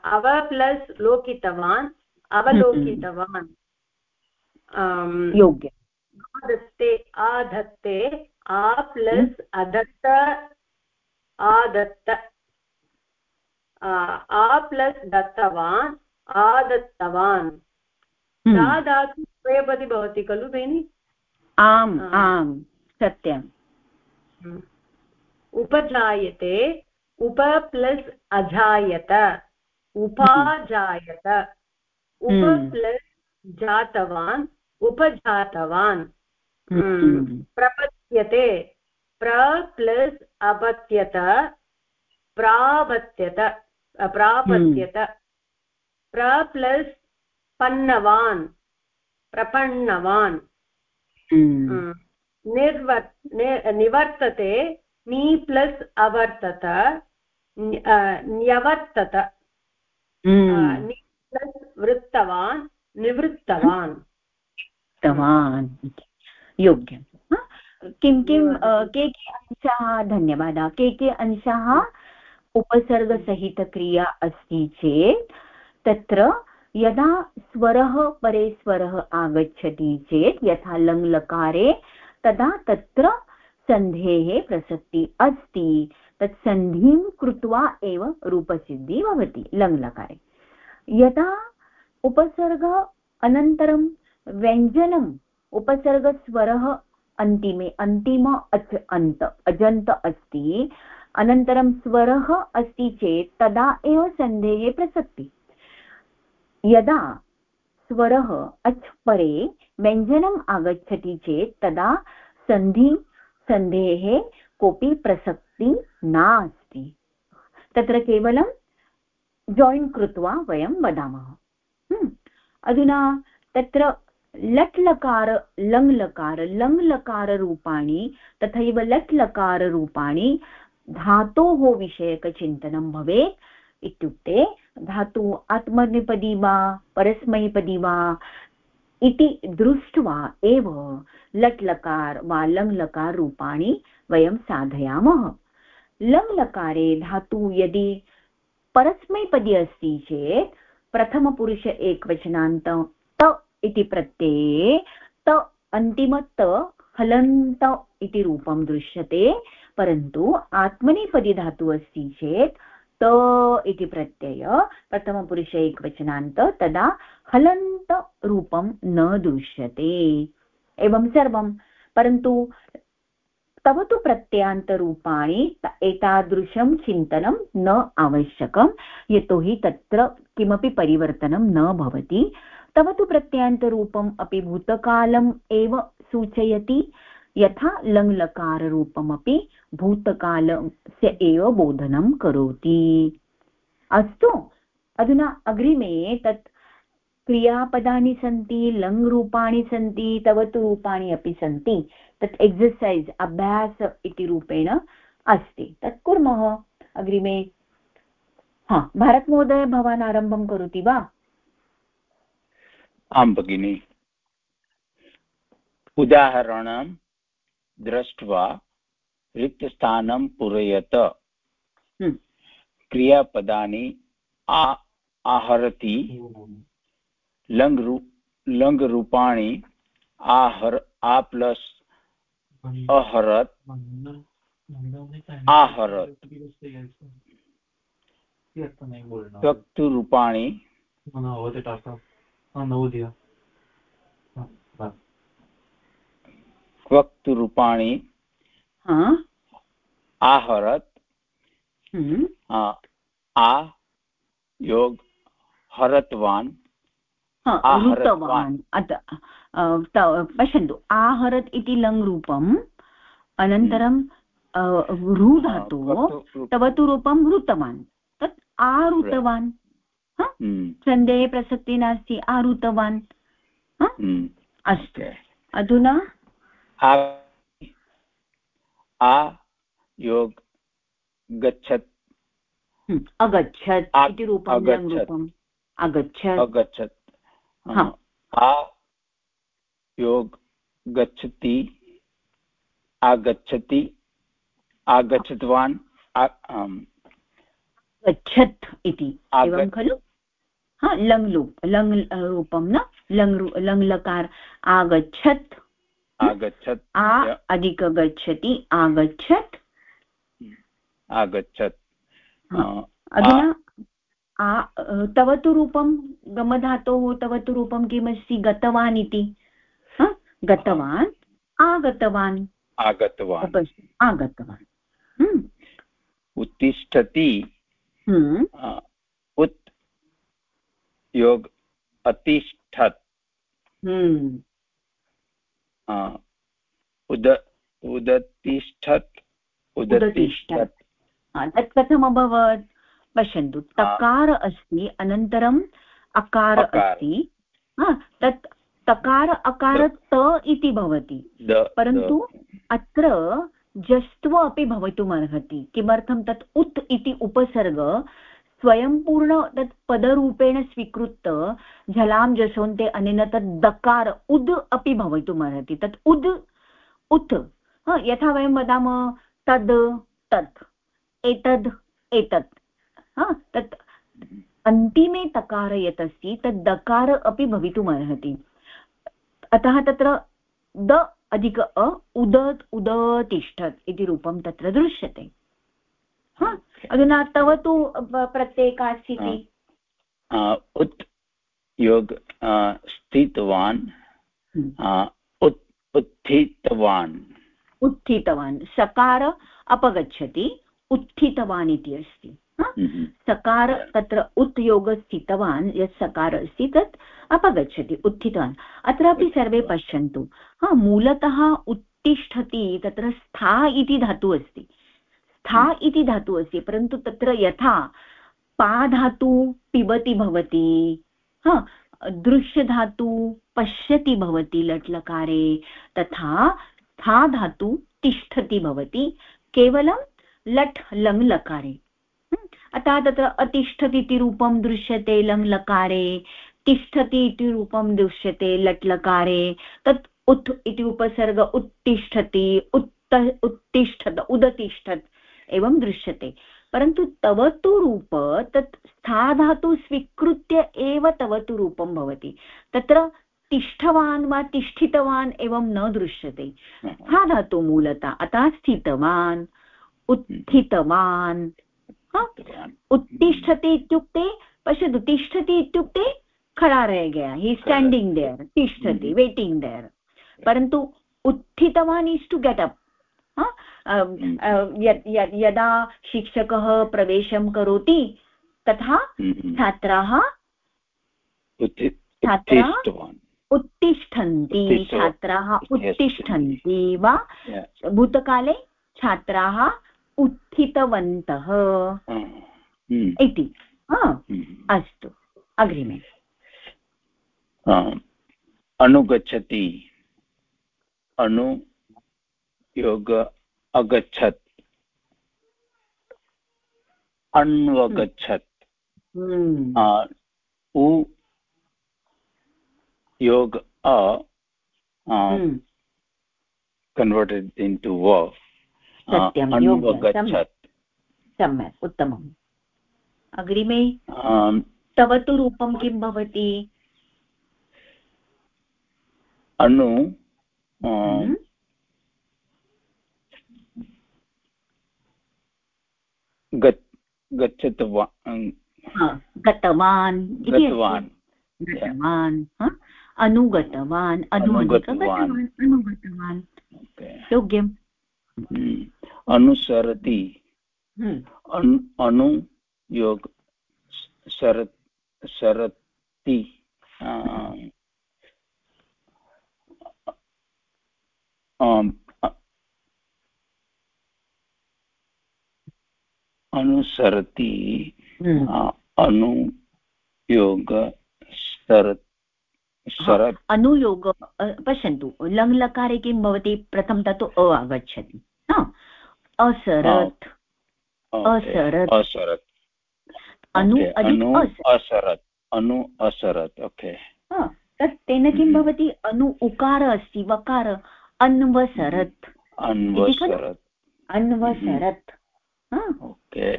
अव प्लस् लोकितवान् अवलोकितवान् योग्य आदत्ते आधत्ते आ प्लस् अदत्त आदत्त आ प्लस् दत्तवान् आदत्तवान् दा धातु द्वयपदी भवति खलु बेनि आम् आम् सत्यम् उपजायते उप प्लस् अजायत उपाजायत। उप प्लस् जातवान् उपजातवान्। प्रपद्यते। प्र प्लस् अपत्यत प्रापत्यत प्रापत्यत प्र प्लस् पन्नवान् प्रपन्नवान्। निर्वर् निवर्तते नि प्लस् अवर्तत। न्यवर्तत वृत्तवान् निवृत्तवान् वृत्तवान् योग्यं किं किं के के अंशाः धन्यवादः के के अंशाः उपसर्गसहितक्रिया अस्ति चेत् तत्र यदा स्वरः परे स्वरः आगच्छति चेत् यथा लङ्लकारे तदा तत्र सन्धेः प्रसक्ति अस्ति तत् सन्धिं कृत्वा एव रूपसिद्धिः भवति लङ्लकारे यदा उपसर्ग अनन्तरं व्यञ्जनम्, उपसर्गस्वरः अन्तिमे, अन्तिम अच् अन्त, अजन्त अस्ति। अनन्तरं स्वरः अस्ति चेत् तदा एव सन्धेः प्रसक्ति। यदा स्वरः अच् परे व्यञ्जनम् आगच्छति चेत् तदा सन्धि, सन्धेः कोऽपि प्रसक्ति नास्ति। तत्र केवलं जायिन् कृत्वा वयं वदामः। हम्म। अधुना तत्र लट् लकार लङ् लकार लङ् लकाररूपाणि तथैव लट् लकाररूपाणि धातोः विषयकचिन्तनं भवेत् इत्युक्ते धातु आत्मनेपदी वा, परस्मैपदी वा इति दृष्ट्वा एव लट् लकार वा लङ् लकार वयं साधयामः। लङ् लकारे धातु यदि परस्मैपदी अस्ति चेत् प्रथमपुरुष एकवचनान्त त इति प्रत्यये, त अन्तिम त हलन्त इति रूपं दृश्यते, परन्तु आत्मनेपदी धातुः अस्ति चेत् त इति प्रत्यय, प्रथमपुरुषे एकवचनान्त तदा हलन्तरूपं न दृश्यते। एवं सर्वं, परन्तु तव तु प्रत्ययान्तरूपाणि एतादृशं चिन्तनं न आवश्यकं, यतोहि तत्र किमपि परिवर्तनं न भवति। तव तु प्रत्ययान्तरूपम् अपि भूतकालम् एव सूचयति, यथा लङ्लकाररूपमपि भूतकालस्य एव बोधनं करोति। अस्तु, अधुना अग्रिमे तत् क्रियापदानि सन्ति लङ् रूपाणि सन्ति तव तु रूपाणि अपि सन्ति। तत् एक्ससैस् अभ्यास इति रूपेण अस्ति। तत् कुर्मः। अग्रिमे। हा भारतमहोदय भवान् आरम्भं करोति वा? आं भगिनि। उदाहरणं दृष्ट्वा रिक्तस्थानं पूरयत। हम्म। क्रियापदानि आहरति। लङ् लङ्रूपाणि आहर आ प्लस् अहरत् आहरत्। व्यक्तरूपाणि नवोदय क्वक्तुरूपाणि आहरत्। हम्म। आ योग हरत्वान्। पश्यन्तु आहरत् इति लङ् रूपम् अनन्तरं रू धातु तव तु रूपं ऋतवान् तत् आरुतवान्. सन्देहे हम्म। प्रसक्तिः नास्ति आरुतवान्. हम्म। अस्तु. अधुना? आ योग गच्छत्. हम्म। अगच्छत् इति रूपं रूपम् अगच्छत्. अगच्छत्. आ योग गच्छति आगच्छति आगच्छतवान् गच्छत् इति एवं खलु? हा लङ् लूप् लङ् रूपं न? लङ् लङ् लकार आगच्छत्। आगच्छत् आ अधिक गच्छति आगच्छत्। आगच्छत्। अधुना तव तु रूपं गमधातोः तव तु रूपं किमस्ति गतवान् इति? गतवान्? आगतवान्। आगतवान्। आगतवान्। हम्म। उत्तिष्ठति हम्म। उत् योग अतिष्ठत्। हम्म। उद उदतिष्ठत् उदतिष्ठत्। तत् कथम् अभवत् पश्यन्तु तकार अस्ति अनन्तरम् अकार अस्ति। तत् तकार अकार त इति भवति। परन्तु अत्र जस्त्व अपि भवितुमर्हति। किमर्थं तत् उत् इति उपसर्ग स्वयं पूर्ण तत् पदरूपेण स्वीकृत्य झलां जसोन्ते अनेन तत् दकार उद् अपि भवितुमर्हति। तत् उद् उत्। यथा वयं वदामः तद् तत्। एतद् एतत्। तत् अन्तिमे तकार यत् अस्ति तत् दकार अपि भवितुमर्हति अतः तत्र द अधिक अ उदत् उदतिष्ठत् इति रूपं तत्र दृश्यते। अधुना तव तु प्रत्येका स्थितिः? उत् योग स्थितवान्। हम्म। उत्थितवान्। उत्थितवान्। सकार अपगच्छति उत्थितवान् इति अस्ति। सकार तत्र उत्योग स्थितवान् यत् सकार अस्ति तत् अपगच्छति उत्थितवान्। अत्रापि सर्वे पश्यन्तु। हा मूलतः उत्तिष्ठति तत्र स्था इति धातुः अस्ति। स्था हम्म। इति धातुः अस्ति परन्तु तत्र यथा पा धातु पिबति भवति हा दृश्यधातु पश्यति भवति लट्लकारे तथा स्था धातु तिष्ठति भवति केवलं लट् लङ् लकारे अतः तत्र अतिष्ठति इति रूपं दृश्यते लङ् लकारे तिष्ठति इति रूपं दृश्यते लट् लकारे तत् उत् इति उपसर्ग उत्तिष्ठति उत्त उत्तिष्ठत् उदतिष्ठत् एवं दृश्यते। परन्तु तव तु रूप तत् स्थाधातु स्वीकृत्य एव तव तु रूपं भवति। तत्र तिष्ठवान् वा तिष्ठितवान् एवं न दृश्यते। स्थाधातु मूलतः अतः स्थितवान् उत्थितवान्। उत्तिष्ठति इत्युक्ते पश्यतु तिष्ठति इत्युक्ते खड़ा रह गया। हि स्टाण्डिङ्ग् देयर् तिष्ठति वेटिङ्ग् देयर् परन्तु उत्थितवान् इस् टु गेट् अप् यदा शिक्षकः प्रवेशं करोति तथा हम्म। छात्राः छात्राः उत्तिष्ठन्ति। छात्राः उत्तिष्ठन्ति। वा? भूतकाले छात्राः उत्थितवन्तः। हम्म। इति। हम्म। अस्तु। अग्रिमे। अनुगच्छति। अनु योग अगच्छत्। अन्वगच्छत्। हम्म। उ योग अ कन्वर्टेड् इन् टु व अन्वगच्छत् सम्यक् उत्तमम्। अग्रिमे? तव तु रूपं किं भवति? अनु हम्म। गच्छतवान् गतवान् गतवान्। गतवान् अनुगतवान् अनुगतवान्। अनुगतवान्। योग्यम्। अनुसरति। हम्म। अनु योग सरत्। सरति अनुसरति। हम्म। अनुयोग शरत् शरत् अनुयोग पश्यन्तु लङ् लकारे किं भवति? प्रथमं तु अ आगच्छति। असरत् असरत् असरत् अनु असरत् अनु असरत् ओके. तत् तेन किं हम्म। भवति? अनु उकार अस्ति वकार. अन्वसरत् अन्वसरत् अन्वसरत् ओके.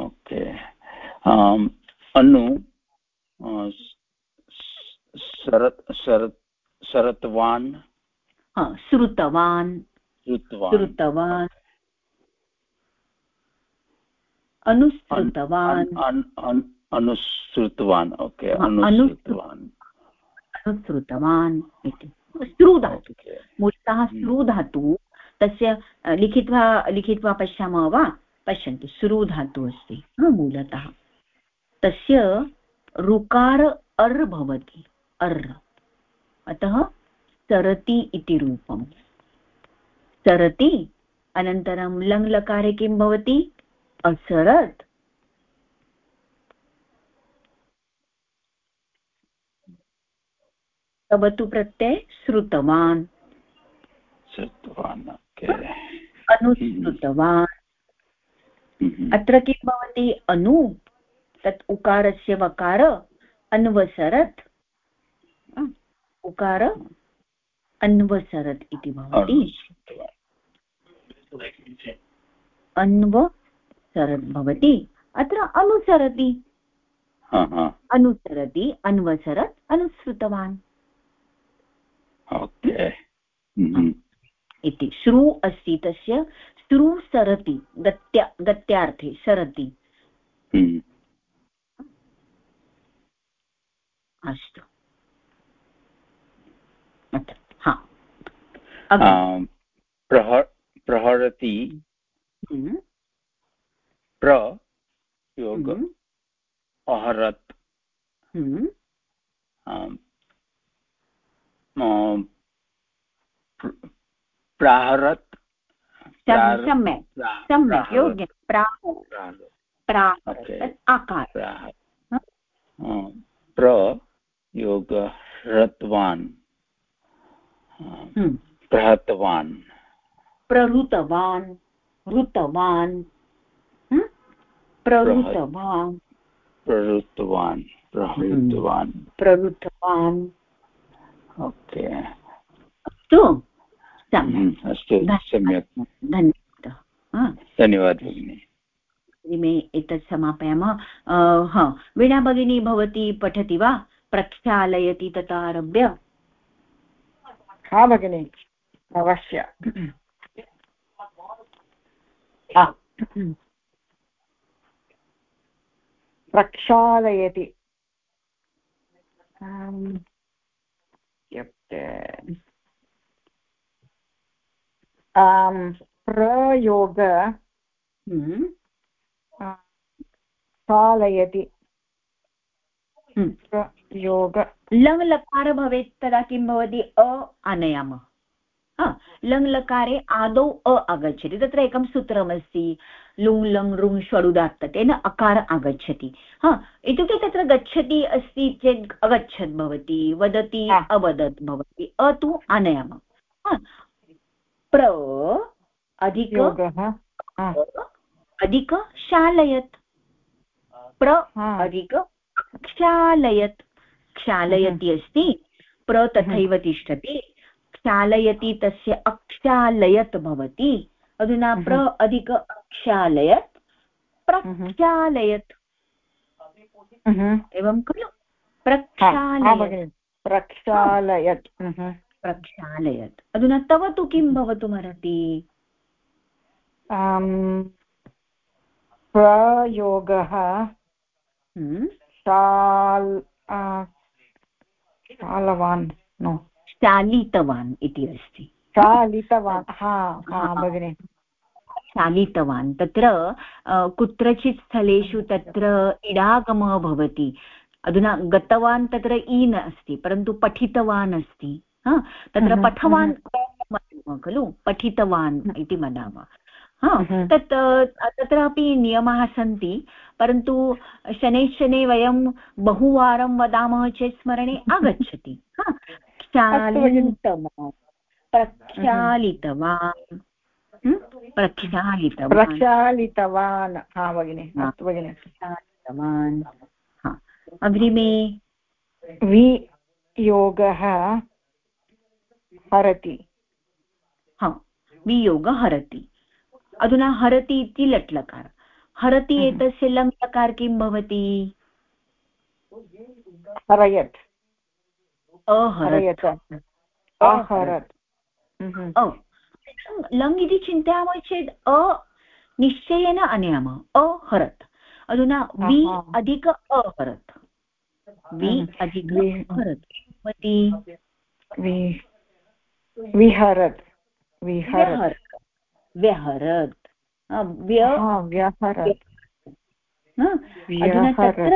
ओके. अनु शरत् शरत् शरत्वान् श्रुतवान्। श्रुतवान्। अनुसृतवान्। अनुसृतवान् ओके अनुसृतवान्। अनुसृतवान् इति। स्त्रु धातु। मूलतः स्त्रु धातु तस्य लिखित्वा लिखित्वा पश्यामः वा? पश्यन्तु स्रु धातु अस्ति मूलतः। तस्य ऋकार अर् भवति अर्। अतः सरति इति रूपम्। सरति अनन्तरं लङ्लकारे किं भवति? असरत्। तव तु प्रत्यय श्रुतवान्। श्रुतवान् अनुश्रुतवान् हम्म। अत्र किं भवति? अनु तत् उकारस्य वकार अन्वसरत्। उकार अन्वसरत् इति भवति। अन्वसरत् भवति। अत्र अनुसरति। अनुसरति अन्वसरत् अनुसृतवान्। हम्म। इति श्रु अस्ति तस्य। श्रु सरति गत्या गत्यार्थे सरति। हम्म। अस्तु। हा प्रहरति। प्रयोग। अहरत्। प्राहरत् सम्यक् सम्यक् योग्यं प्राहरत् आकार प्र योगहृतवान् हम्म। प्रहतवान्। प्रहृतवान् हृतवान् हम्म? प्रहृतवान्। प्रहृतवान् प्रहृतवान्। प्रहृतवान्। ओके। अस्तु अस्तु सम्यक्। धन्यवादः। धन्यवादः भगिनि। मे एतत् समापयामः। हा। वीणा भगिनी भवती पठति वा? प्रक्षालयति तथा आरभ्य? हा भगिनि। अवश्य। प्रक्षालयति। प्रयोग हम्म। क्षालयति हम्म। योग लङ् लकार भवेत् तदा किं भवति? अ आनयामः लङ् लकारे आदौ अ आगच्छति तत्र एकं सूत्रमस्ति लुङ् लङ् रुङ् षडुदात्त तेन अकार आगच्छति हा इत्युक्ते तत्र गच्छति अस्ति चेत् अगच्छत् भवति वदति अवदत् भवति अ तु आनयामः प्र अधिक अधिक शालयत् प्र अधिक क्षालयत्। क्षालयति अस्ति प्र तथैव तिष्ठति। क्षालयति तस्य अक्षालयत् भवति अधुना प्र अधिक अक्षालयत्। प्रक्षालयत्। एवं खलु? प्रक्षालयत्। प्रक्षालयत्। प्रक्षालयत्। अधुना तव तु किं भवतुमर्हति? प्रयोगः। Shall शालवान् no. शालितवान् इति अस्ति। शालितवान् हा हा भगिनि। शालितवान् तत्र कुत्रचित् स्थलेषु तत्र इडागमः भवति। अधुना गतवान् तत्र इ अस्ति परन्तु पठितवान् अस्ति। तत्र पठवान् खलु? पठितवान् इति वदामः। हम्म। तत् तत्रापि नियमाः सन्ति परन्तु शनैः शनैः वयं बहुवारं वदामः चेत् स्मरणे आगच्छति। प्रक्षालितवान्। प्रक्षालितवान्। प्रक्षालितवान्। हा भगिनि अस्तु भगिनि। प्रक्षालितवान्। अग्रिमे। वियोगः हरति। हा। वियोग हरति। अधुना हरति इति लट्लकार। हरति हम्म। एतस्य लङ् लकार किं भवति? हरयत्। अहरत् अहरत्। लङ् इति चिन्तयामः चेत् अ निश्चयेन आनयामः। अहरत् अधुना वि अधिक अहरत् वि अधिक अहरत् भवति? विहरत्। विहरत्। व्यहरत्। व्यहरत्। अधुना तत्र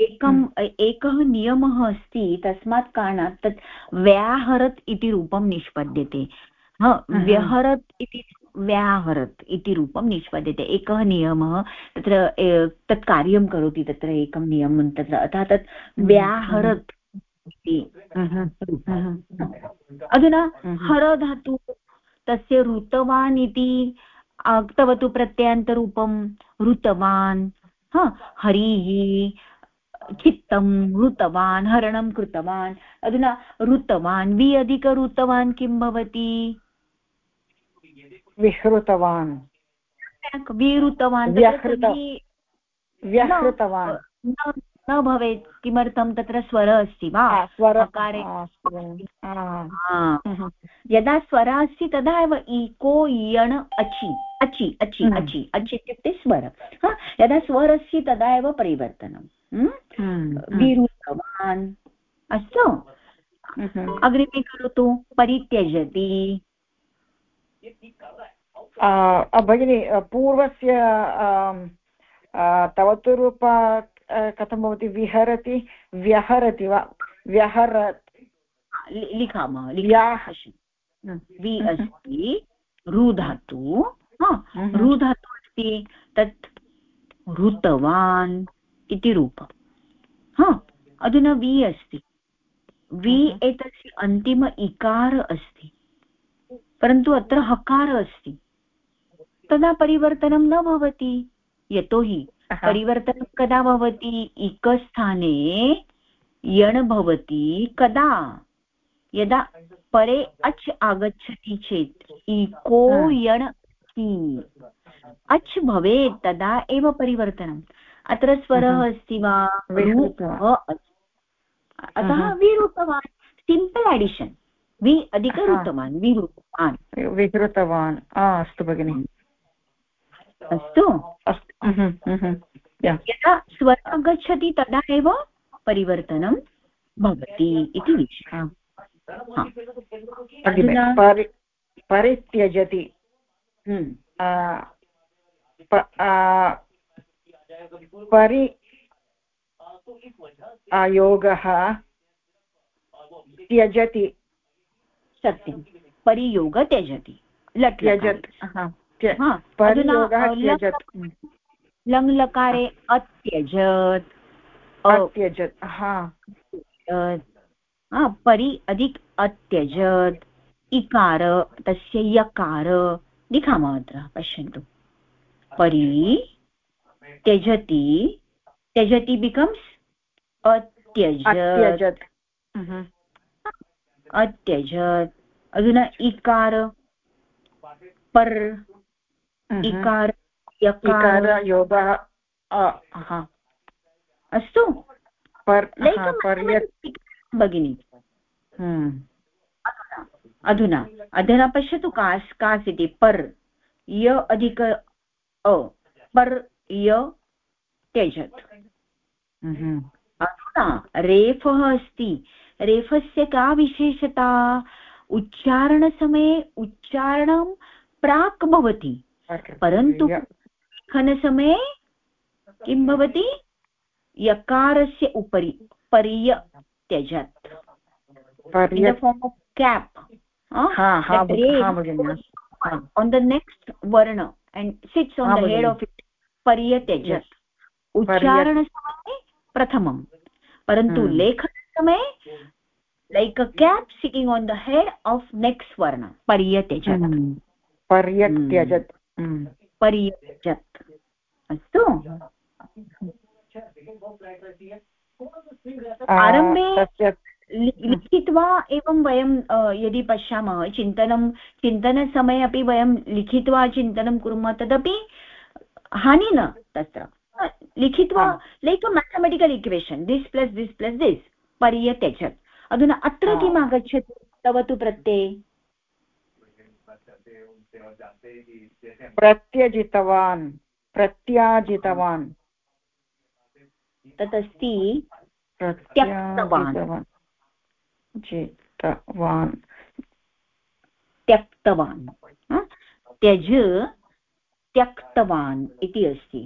एकम् हम्म। एकः नियमः अस्ति तस्मात् कारणात् तत् व्याहरत् इति रूपं निष्पद्यते। व्यहरत् इति व्याहरत् इति रूपं निष्पद्यते। एकः नियमः तत्र तत् कार्यं करोति तत्र एकं नियमं तत्र अतः तत् हम्म, व्याहरत् इति अधुना हर धातु तस्य ऋतवान् इति तव तु प्रत्ययान्तरूपं। ऋतवान् हरिः चित्तं ऋतवान् हरणं कृतवान्। अधुना ऋतवान् वि अधिकऋतवान् किं भवति? विहृतवान्। विहृतवान् व्यहृतवान्। न भवेत् किमर्थं तत्र स्वरः अस्ति वा? स्वरकारे यदा स्वरः अस्ति तदा एव इको यण अचि। अचि अचि हम्म। अचि अचि इत्युक्ते स्वर यदा स्वरस्य तदा एव परिवर्तनं। हम्म? हम्म, विरुद्धवान् अस्तु। अग्रिमे करोतु। परित्यजति। भगिनि पूर्वस्य तव तु रूप कथं भवति? विहरति? व्यहरति वा? व्यहरत्। लिखामः वि अस्ति रुधातु। रुधातु अस्ति तत् ऋतवान् इति रूपं हा अधुना वि अस्ति. वि एतस्य अन्तिम इकार अस्ति. परन्तु अत्र हकार अस्ति. तदा परिवर्तनं न भवति. यतोहि परिवर्तनं कदा भवति? इकस्थाने यण् भवति कदा? यदा परे अच् आगच्छति चेत् इको यण् अच् भवेत् तदा एव परिवर्तनम्। अत्र स्वरः अस्ति वा? अतः विरुतवान् सिम्पल् एडिशन्। वि अधिकरुतवान् विरुतवान् विहृतवान्। अस्तु भगिनि। अस्तु? यदा स्वरः गच्छति तदा एव परिवर्तनं भवति इति विषयः। परित्यजति। परि योगः त्यजति सत्यं परियोग त्यजति लट् त्यजत् लङ्लकारे अत्यजत् अत्यजत् हा परि अधिक अत्यजत् इकार तस्य यकार लिखामः अत्र पश्यन्तु परि त्यजति त्यजति बिकम्स् अत्यजत्। अत्यजत्। अधुना इकार पर् इकार यकार। योगः अस्तु? भगिनि। हम्म। अधुना। अधुना पश्यतु कास् कास् इति पर् य अधिक अ। पर् य त्यजत्। अधुना। रेफः अस्ति। रेफस्य का विशेषता? उच्चारणसमये उच्चारणं प्राक् भवति। परन्तु लेखनसमये किं भवति? यकारस्य उपरि। पर्य त्यजत्। Form of cap on the next varna and sits on the head of it पर्यत्यजत् उच्चारणसमये प्रथमं परन्तु लेखनसमये like a cap sitting on the head of next वर्ण पर्यत्यजत् पर्यत्यजत् पर्यजत् अस्तु आरम्भे लिखित्वा एवं वयं यदि पश्यामः चिन्तनं चिन्तनसमये अपि वयं लिखित्वा चिन्तनं कुर्मः तदपि हानि न तत्र। लिखित्वा like a mathematical equation this plus this plus this पर्यत्यजत्। अधुना अत्र किम् आगच्छति? तव तु प्रत्यये। प्रत्यजितवान् प्रत्याजितवान्। तदस्ति त्यक्तवान्। जितवान् त्यक्तवान् त्यज त्यक्तवान् इति अस्ति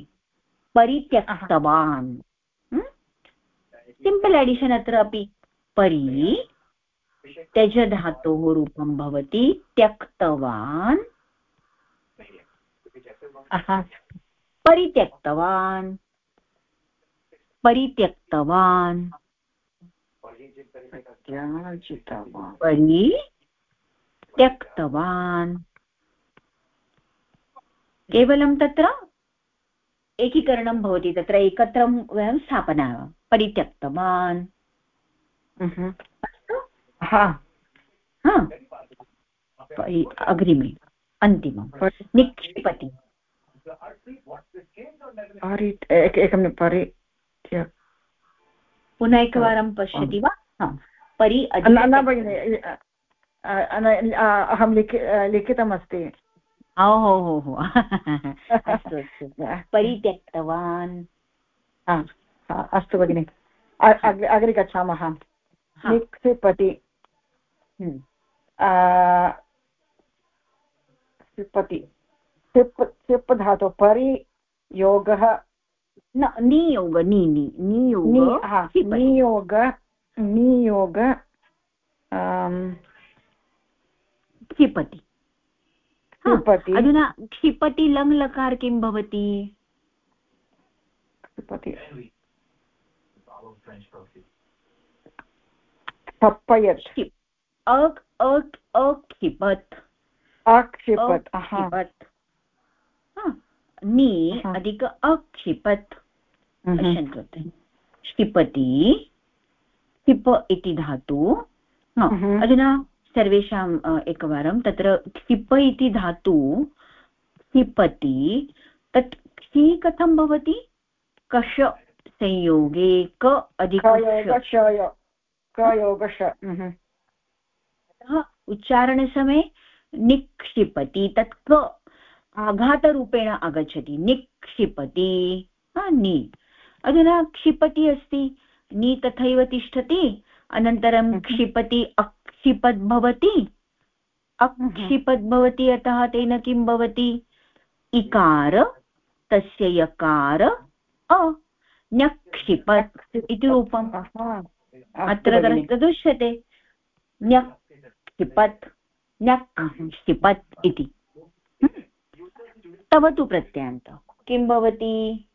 परित्यक्तवान् सिम्पल् एडिशन् अत्र अपि परि त्यज धातोः रूपं भवति त्यक्तवान्। परित्यक्तवान्। परित्यक्तवान्। परित्यक्तवान् केवलं तत्र एकीकरणं भवति तत्र एकत्र वयं स्थापनामः परित्यक्तवान्। अस्तु? अग्रिमे अन्तिमं। निक्षिपति। एकं परि पुनः एकवारं पश्यति वा? परि न भगिनि अहं लिखि लिखितमस्ति ओ हो हो हो अस्तु अस्तु. परित्यक्तवान् अस्तु भगिनि. अग्रे गच्छामः. निक्षिपति। क्षिपति क्षिप् क्षिप् धातु परि योगः न नियोग नि नियोग नियोग क्षिपति अधुना क्षिपति लङ् लकार किं भवति? अक्षिपत् नि अधिक अक्षिपत् क्षिपति क्षिप इति धातु। अधुना सर्वेषाम् एकवारं तत्र क्षिप इति धातु क्षिपति तत् क्षि कथं भवति? कष संयोगे क अधिक उच्चारणसमये निक्षिपति तत् क आघातरूपेण आगच्छति। निक्षिपति नि। अधुना क्षिपति अस्ति। नि तथैव तिष्ठति अनन्तरं क्षिपति अक्षिपत् भवति। अक्षिपत् भवति अतः तेन किं भवति? इकार तस्य यकार अ। न्यक्षिपत् इति रूपम्। अत्र दृश्यते। न्यक्षिपत् न्यक्षिपत् इति। तव तु प्रत्ययान्त। किं भवति?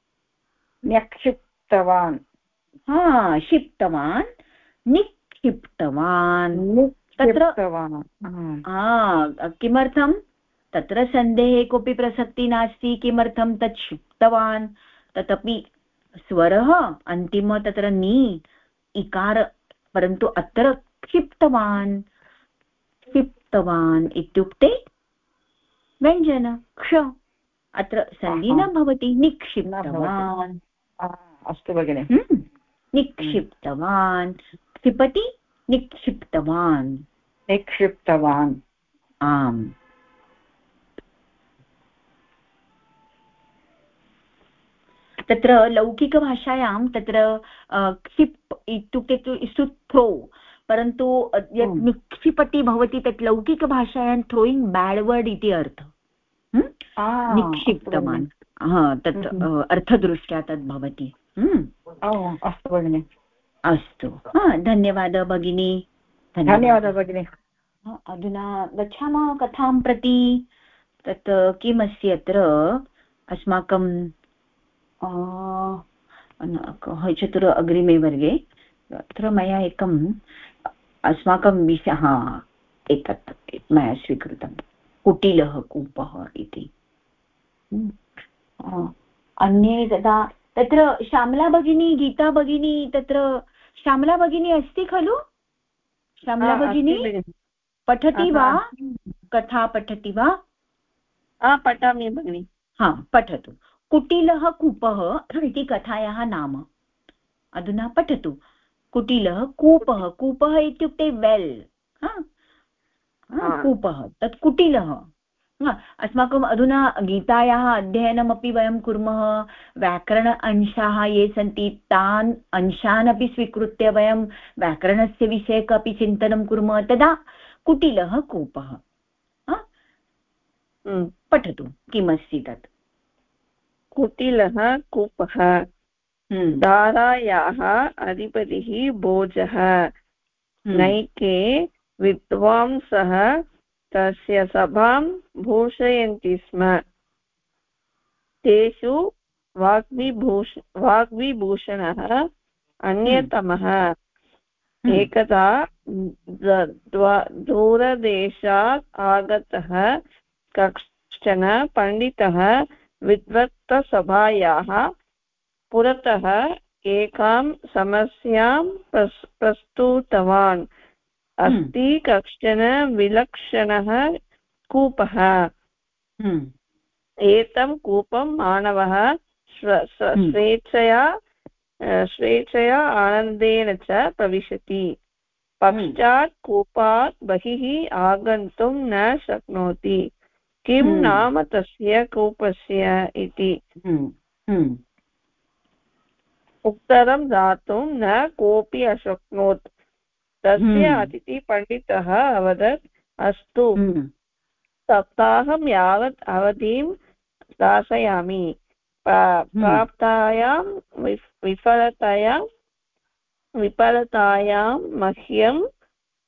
न्यक्षिप्तवान्। हा क्षिप्तवान् निक्षिप्तवान्। तत्र किमर्थं? तत्र सन्देहे कोऽपि प्रसक्तिः नास्ति किमर्थं तत् क्षिप्तवान्? तदपि स्वरः अन्तिम तत्र नि इकार परन्तु अत्र क्षिप्तवान्। क्षिप्तवान् इत्युक्ते व्यञ्जन क्ष। अत्र सन्धि न भवति निक्षिप्तवान्। अस्तु भगिनि। हम्म। निक्षिप्तवान्। क्षिपति निक्षिप्तवान्। निक्षिप्तवान्। आम्। तत्र लौकिकभाषायां तत्र क्षिप् इत्युक्ते तु इस् थ्रो परन्तु यत् निक्षिपति भवति तत् लौकिकभाषायां थ्रोयिङ्ग् बेड् वर्ड् इति अर्थः। निक्षिप्तवान्। तत् अर्थदृष्ट्या तद् भवति। अस्तु भगिनि अस्तु धन्यवादः भगिनी धन्यवादः भगिनि अधुना गच्छामः कथां प्रति तत् किमस्ति अत्र अस्माकं चतुर अग्रिमे वर्गे अत्र मया एकम् अस्माकं विषयः हा एतत् मया स्वीकृतं कुटिलः कूपः इति। अन्ये तदा तत्र श्यामला भगिनी गीता भगिनी तत्र श्यामला भगिनी अस्ति खलु? श्यामला भगिनी? पठति वा? कथा पठति वा? पठामि भगिनि। हा पठतु। कुटिलः कूपः इति कथायाः नाम। अधुना पठतु। कुटिलः कूपः। कूपः इत्युक्ते वेल् कूपः। तत् कुटिलः। अस्माकम् अधुना गीतायाः अध्ययनमपि वयं कुर्मः व्याकरण अंशाः ये सन्ति तान् अंशान् अपि स्वीकृत्य वयं व्याकरणस्य विषये अपि चिन्तनं कुर्मः तदा कुटिलः कूपः। पठतु किमस्ति तत् कुटिलः कूपः। धारायाः अधिपतिः भोजः। नैके विद्वांसः तस्य सभां भूषयन्ति स्म तेषु वाग्विभूष वाग्विभूषणः अन्यतमः हम्म। एकदा दूरदेशात् आगतः कश्चन पण्डितः विद्वत्तसभायाः पुरतः एकां समस्यां प्रस्तुतवान् हम्म। अस्ति कश्चन विलक्षणः कूपः। हम्म। एतं कूपं मानवः हम्म। स्वेच्छया स्वेच्छया आनन्देन च प्रविशति। पश्चात् कूपात् बहिः आगन्तुं न शक्नोति। किं नाम तस्य कूपस्य इति? उत्तरं दातुं न कोऽपि अशक्नोत्। तस्य हम्म। अतिथिपण्डितः अवदत्। अस्तु। हम्म। सप्ताहं यावत् अवधिं दास्यामि। हम्म। प्राप्तायां विफलतायां विफलतायां मह्यं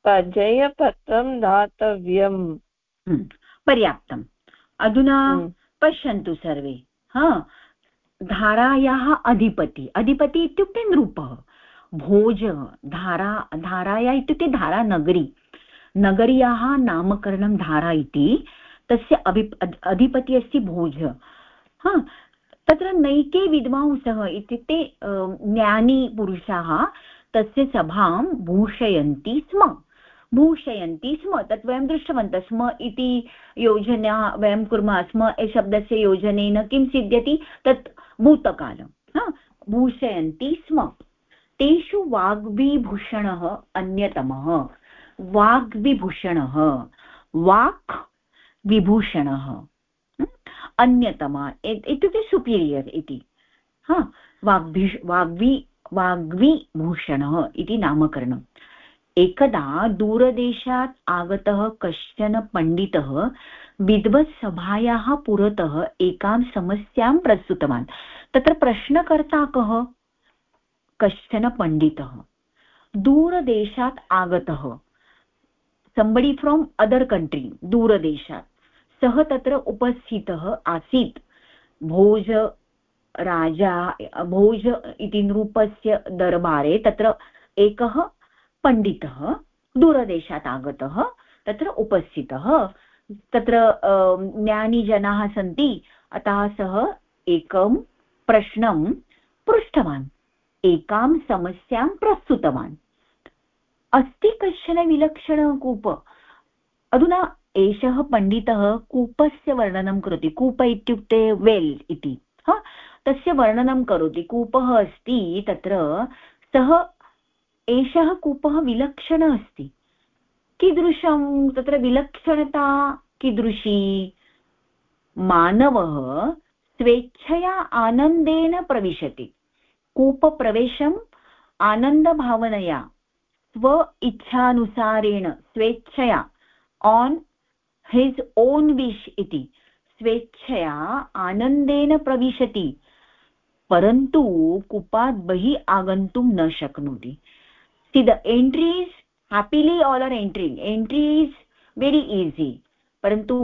जयपत्रं दातव्यम्। पर्याप्तम्। अधुना पश्यन्तु सर्वे। हा। धारायाः अधिपति। अधिपति इत्युक्ते नृपः। भोज, धारा, धाराया इत्युक्ते धारानगरी। नगर्याः नामकरणं धारा इति, तस्य अभि अधिपति अस्ति भोज। हा, तत्र नैके विद्वांसः इत्युक्ते ज्ञानी पुरुषाः तस्य सभां भूषयन्ति स्म। भूषयन्ति स्म, तत् वयं दृष्टवन्तः। स्म इति योजना वयं कुर्मः, स्म शब्दस्य योजनेन किं सिद्ध्यति? तत् भूतकालं। हा, भूषयन्ति स्म। तेषु वाग्विभूषणः अन्यतमः। वाग्विभूषणः वाक् विभूषणः अन्यतमा इत्युक्ते सुपीरियर् इति। हा वाग्भि वाग्वि, वाग्विभूषणः इति नामकरणम्। एकदा दूरदेशात् आगतः कश्चन पण्डितः विद्वत्सभायाः पुरतः एकां समस्यां प्रस्तुतवान्। तत्र प्रश्नकर्ता कः? कश्चन पण्डितः दूरदेशात् आगतः सम्बडि फ्रोम् अदर् कण्ट्री दूरदेशात् सः तत्र उपस्थितः आसीत्. भोज राजा, भोज इति नृपस्य दरबारे तत्र एकः पण्डितः दूरदेशात् आगतः, तत्र उपस्थितः. तत्र ज्ञानीजनाः सन्ति, अतः सः एकं प्रश्नं पृष्टवान्। एकां समस्यां प्रस्तुतवान्। अस्ति कश्चन विलक्षणकूप अधुना एषः पण्डितः कूपस्य वर्णनं करोति। कूप इत्युक्ते वेल् इति, हा? तस्य वर्णनं करोति। कूपः अस्ति, तत्र सः, एषः कूपः विलक्षण अस्ति। कीदृशं? तत्र विलक्षणता कीदृशी? मानवः स्वेच्छया आनन्देन प्रविशति। कूपप्रवेशम् आनन्दभावनया, स्व इच्छानुसारेण, स्वेच्छया आन् हिस् ओन् विश् इति, स्वेच्छया आनन्देन प्रविशति, परन्तु कूपात् बहिः आगन्तुं न शक्नोति। See the entry is happily all are entry entry is very easy परन्तु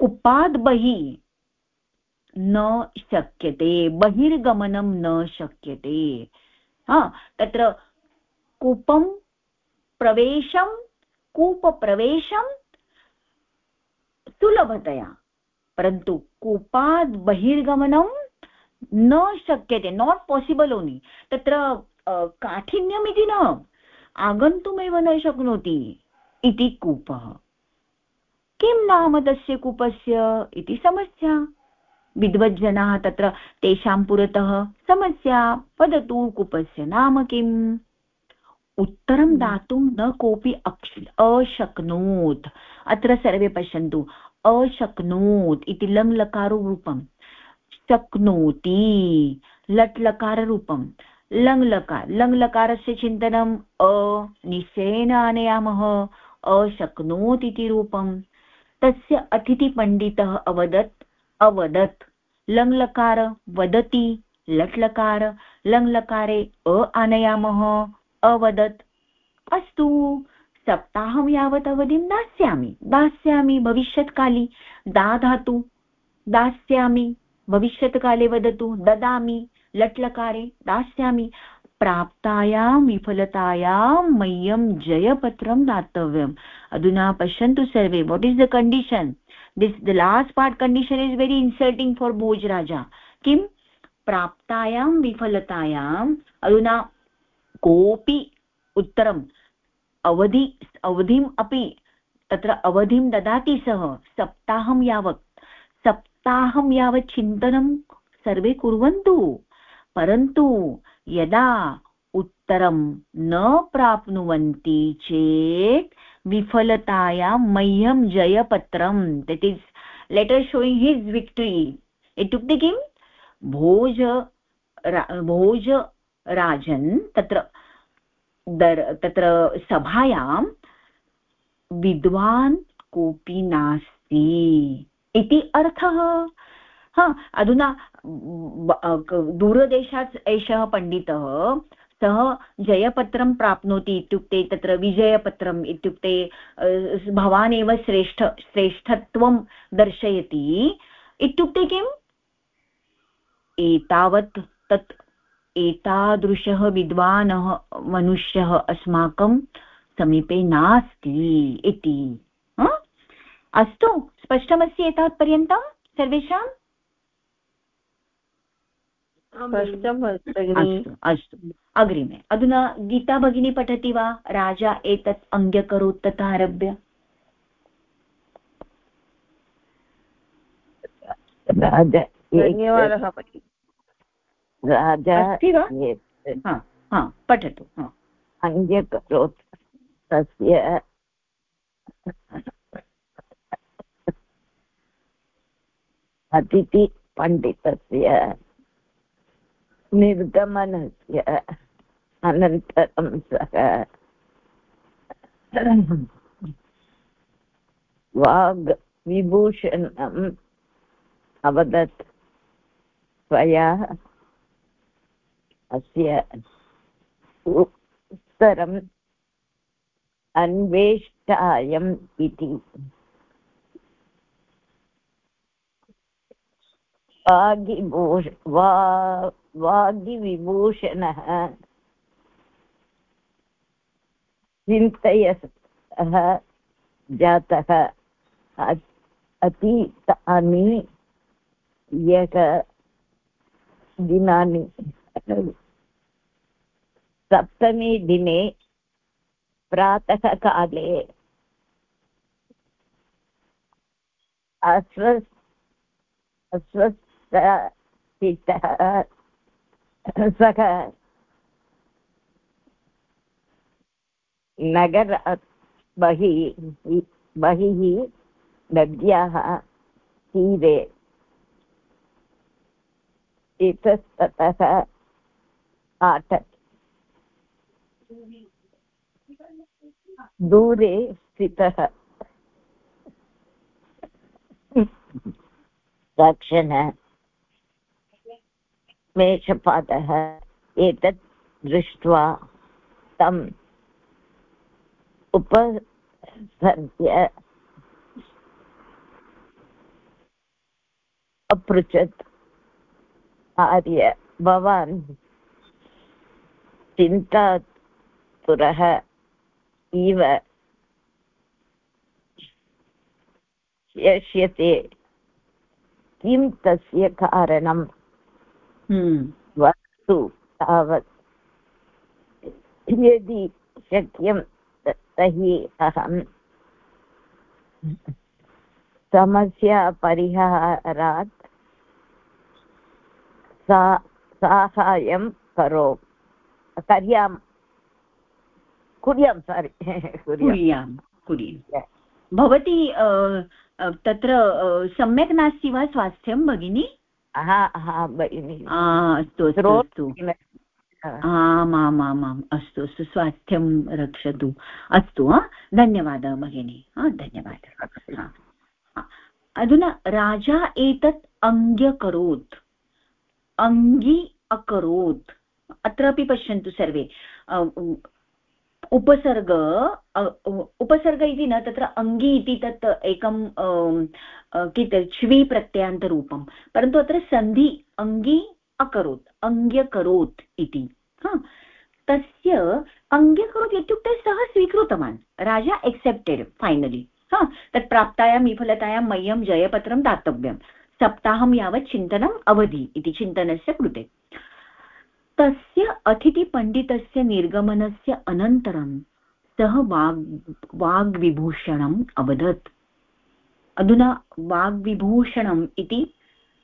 कूपात् बहिः न शक्यते, बहिर्गमनं न शक्यते। हा, तत्र कूपं प्रवेशं, कूपप्रवेशं सुलभतया, परन्तु कूपात् बहिर्गमनं न शक्यते नाट् पासिबल् ओन्लि तत्र काठिन्यमिति न, आगन्तुमेव न शक्नोति इति कूपः। किं नाम तस्य कूपस्य इति समस्या? विद्वज्जनाः तत्र तेषां पुरतः समस्या वदतु कूपस्य नाम किम्? उत्तरं हम्म। दातुं न कोऽपि अक्ष अशक्नोत्। अत्र सर्वे पश्यन्तु। अशक्नोत् इति लङ् लकारोरूपं शक्नोति। लट् लकाररूपं लङ् लकार लङ् चिन्तनम् अ निश्चयेन आनयामः अशक्नोत् इति रूपं। तस्य अतिथिपण्डितः अवदत् अवदत्। लङ् लकार वदति लट् लकार लङ् लकारे अ आनयामः। अवदत्। अस्तु, सप्ताहं यावत् अवधिं दास्यामि। दास्यामि भविष्यत्काले। दा धातु दास्यामि भविष्यत्काले वदतु। ददामि। लट्लकारे दास्यामि। प्राप्तायां विफलतायां मह्यं जयपत्रं दातव्यम्। अधुना पश्यन्तु सर्वे। What is the condition this the last part condition is very insulting for Bhojaraja किं प्राप्तायां विफलतायाम् अधुना कोऽपि उत्तरम् अवधि अवधिम् अपि तत्र अवधिं ददाति सः सप्ताहं यावत् सप्ताहं यावत् चिन्तनं सर्वे कुर्वन्तु परन्तु यदा उत्तरं न प्राप्नुवन्ति चेत् विफलतायां मह्यं जयपत्रं that is letter showing his victory इत्युक्ते किं भोज भोज राजन् तत्र, दर्, तत्र सभायां, विद्वान् कोऽपि नास्ति. इति अर्थः। हा, अधुना दूरदेशात् एषः पण्डितः सः जयपत्रं प्राप्नोति इत्युक्ते तत्र विजयपत्रम् इत्युक्ते भवान् एव श्रेष्ठ, श्रेष्ठत्वं दर्शयति। इत्युक्ते किम्? एतावत् तत्, एतादृशः विद्वानः मनुष्यः अस्माकं समीपे नास्ति इति। अस्तु, स्पष्टमस्ति एतावत्पर्यन्तं? सर्वेषाम्? अस्तु अस्तु. अग्रिमे. अधुना गीता भगिनी पठति वा? राजा एतत् अङ्ग्यकरोत् तथा आरभ्य। धन्यवादः राजा हा पठतु अङ्ग्यकरोत् तस्य अतिथिपण्डितस्य निर्गमनस्य अनन्तरं सः वाग् विभूषणम् अवदत् त्वया अस्य उत्तरम् अन्वेष्टायम् इति। वागिभूष वा वागिविभूषणः। चिन्तयः जातः। अतीतानि यक दिनानि। सप्तमी दिने प्रातःकाले अस्वस्थ अस्वस्थचित्तः सः नगरात् बहिः बहिः नद्याः तीरे। इतस्ततः आटत् दूरे स्थितः। दक्षिण मेषपादः एतत् दृष्ट्वा तम् उपसर्ज्य अपृच्छत् आर्य भवान् चिन्तातुरः इव यश्यते किं तस्य कारणं वस्तु तावत्। यदि शक्यं तर्हि अहं समस्यापरिहारात् सा साहाय्यं करो कर्यां कुर्यां। सारि कुर्यां। कुर्यां भवती तत्र सम्यक् नास्ति वा स्वास्थ्यं भगिनि? अस्तु अस्तु आम् आम् आम् आम् अस्तु अस्तु स्वास्थ्यं रक्षतु। अस्तु धन्यवादः भगिनि धन्यवादः। अधुना राजा एतत् अङ्ग्यकरोत्। अङ्गी अकरोत्। अत्रापि पश्यन्तु सर्वे। उपसर्ग उपसर्ग इति न, तत्र अङ्गी इति तत् एकं कित् च्वी प्रत्ययान्तरूपं। परन्तु अत्र सन्धि अङ्गी अकरोत् अङ्ग्यकरोत् इति। तस्य अङ्ग्यकरोत् इत्युक्ते सः स्वीकृतवान्। राजा एक्सेप्टेड् फैनलि हा। तत् प्राप्तायां विफलतायां मह्यं जयपत्रं दातव्यं। सप्ताहं यावत् चिन्तनम् अवधि इति चिन्तनस्य कृते। तस्य अतिथिपण्डितस्य निर्गमनस्य अनन्तरं सः वाग्, वाग्विभूषणम् अवदत्। अधुना वाग्विभूषणम् इति,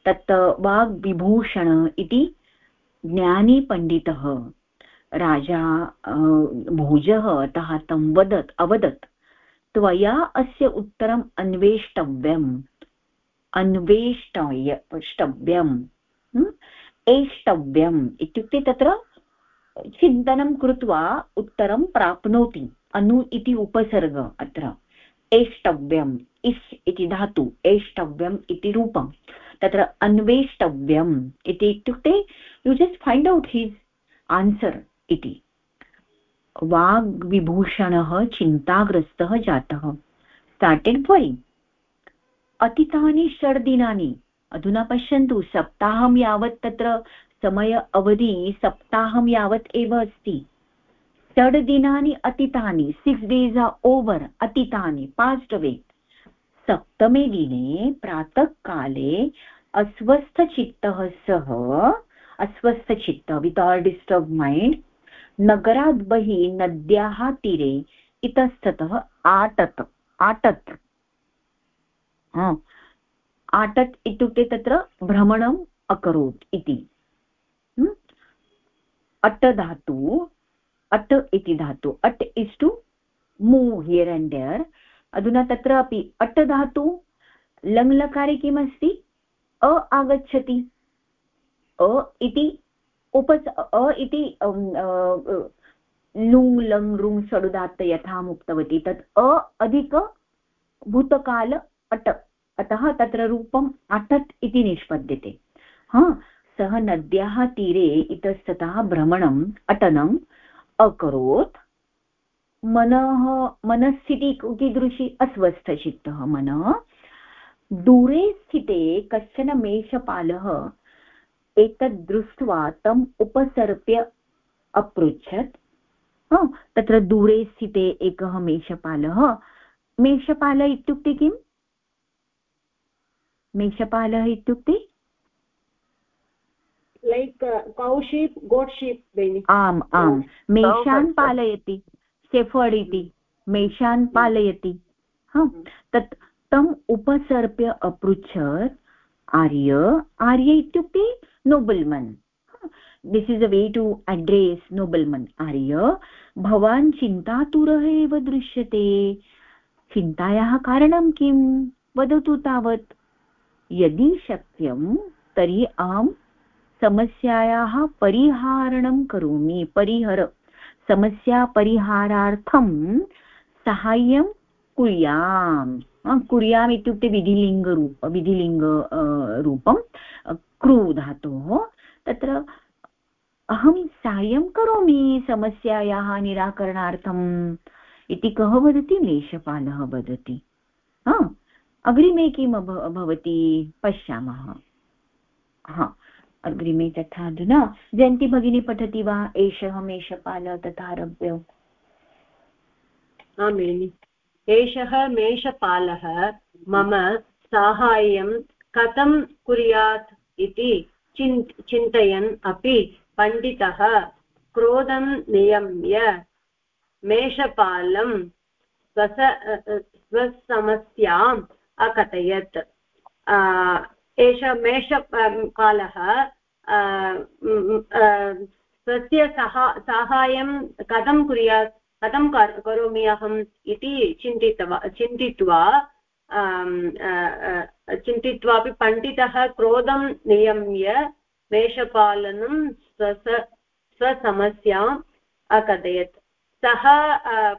तत् वाग्विभूषण इति ज्ञानीपण्डितः राजा भोजः अतः तं वदत्, अवदत्, त्वया अस्य उत्तरम् अन्वेष्टव्यम्। अन्वेष्टव्यम् एष्टव्यम् इत्युक्ते तत्र चिन्तनं कृत्वा उत्तरं प्राप्नोति। अनु इति उपसर्ग अत्र। एष्टव्यम् इस् इति धातु, एष्टव्यम् इति रूपं तत्र अन्वेष्टव्यम् इति इत्युक्ते you just find out his answer इति। वाग्विभूषणः, चिन्ताग्रस्तः जातः। स्टार्टेड् वरिङ्ग् अतीतानि षड् दिनानि अधुना पश्यन्तु सप्ताहं यावत् तत्र समय अवधि सप्ताहं यावत् एव अस्ति। षड् दिनानि अतीतानि सिक्स् डेस् आर् ओवर् अतीतानि पास्ट् अवे सप्तमे दिने प्रातःकाले अस्वस्थचित्तः सः अस्वस्थचित्त वित् आर् डिस्टर्ब् मैण्ड् नगरात् बहिः नद्याः तीरे इतस्ततः आटत् आटत्। आटत् इत्युक्ते तत्र भ्रमणम् अकरोत् इति। अट् धातु, अट् इति धातु। At is to move here and there. अधुना तत्र अपि अट् धातु, लङ्लकारे किमस्ति? अ आगच्छति। अ इति उप अ इति लुङ्, लङ्, रुङ् षडुदात्त यथा उक्तवती तत् अ अधिक भूतकाल अतः तत्र रूपम् अटत् इति निष्पद्यते। हा, सः नद्याः तीरे इतस्ततः भ्रमणम्, अटनम् अकरोत्। मनः, मनस्थितिः कीदृशी? अस्वस्थचित्तः मनः। दूरे स्थिते कश्चन मेषपालः एतद् दृष्ट्वा तम् उपसर्प्य अपृच्छत्। तत्र दूरे स्थिते एकः मेषपालः। मेषपाल इत्युक्ते किम्? मेषपालः इत्युक्ते लैक् कौशीप् गोट्शीप् आम् आम् मेषान् पालयति शेफर्ड् इति मेषान् पालयति तत् तम् उपसर्प्य अपृच्छत् आर्य आर्य इत्युक्ते nobleman this is a way to address nobleman आर्य भवान् चिन्तातुरः एव दृश्यते चिन्तायाः कारणं किं वदतु तावत् यदि शक्यं, तर्हि अहं समस्यायाः परिहारणं करोमि। परिहर समस्यापरिहारार्थं साहाय्यं कुर्याम्। कुर्याम् इत्युक्ते विधिलिङ्गरूप, विधिलिङ्ग रूपं क्रू धातोः तत्र अहं साहाय्यं करोमि समस्यायाः निराकरणार्थम् इति कः वदति? लेशपालः वदति। अग्रिमे किम् भवति पश्यामः। हा, अग्रिमे तथा अधुना। जयन्ती भगिनी पठति वा? एषः मेषपालः तथा आरभ्य। एषः मेषपालः मम साहाय्यं कथं कुर्यात् इति चिन् चिन्तयन् अपि पण्डितः क्रोधं नियम्य मेषपालं स्वस स्वसमस्याम् अकथयत्। एष मेषपालः स्वस्य सहा, साहाय्यं कथं कुर्यात् कथं करोमि अहम् इति चिन्तितवा, चिन्तित्वा चिन्तित्वापि पण्डितः क्रोधं नियम्य मेषपालनं स्वस, स्वसमस्याम् अकथयत्। सः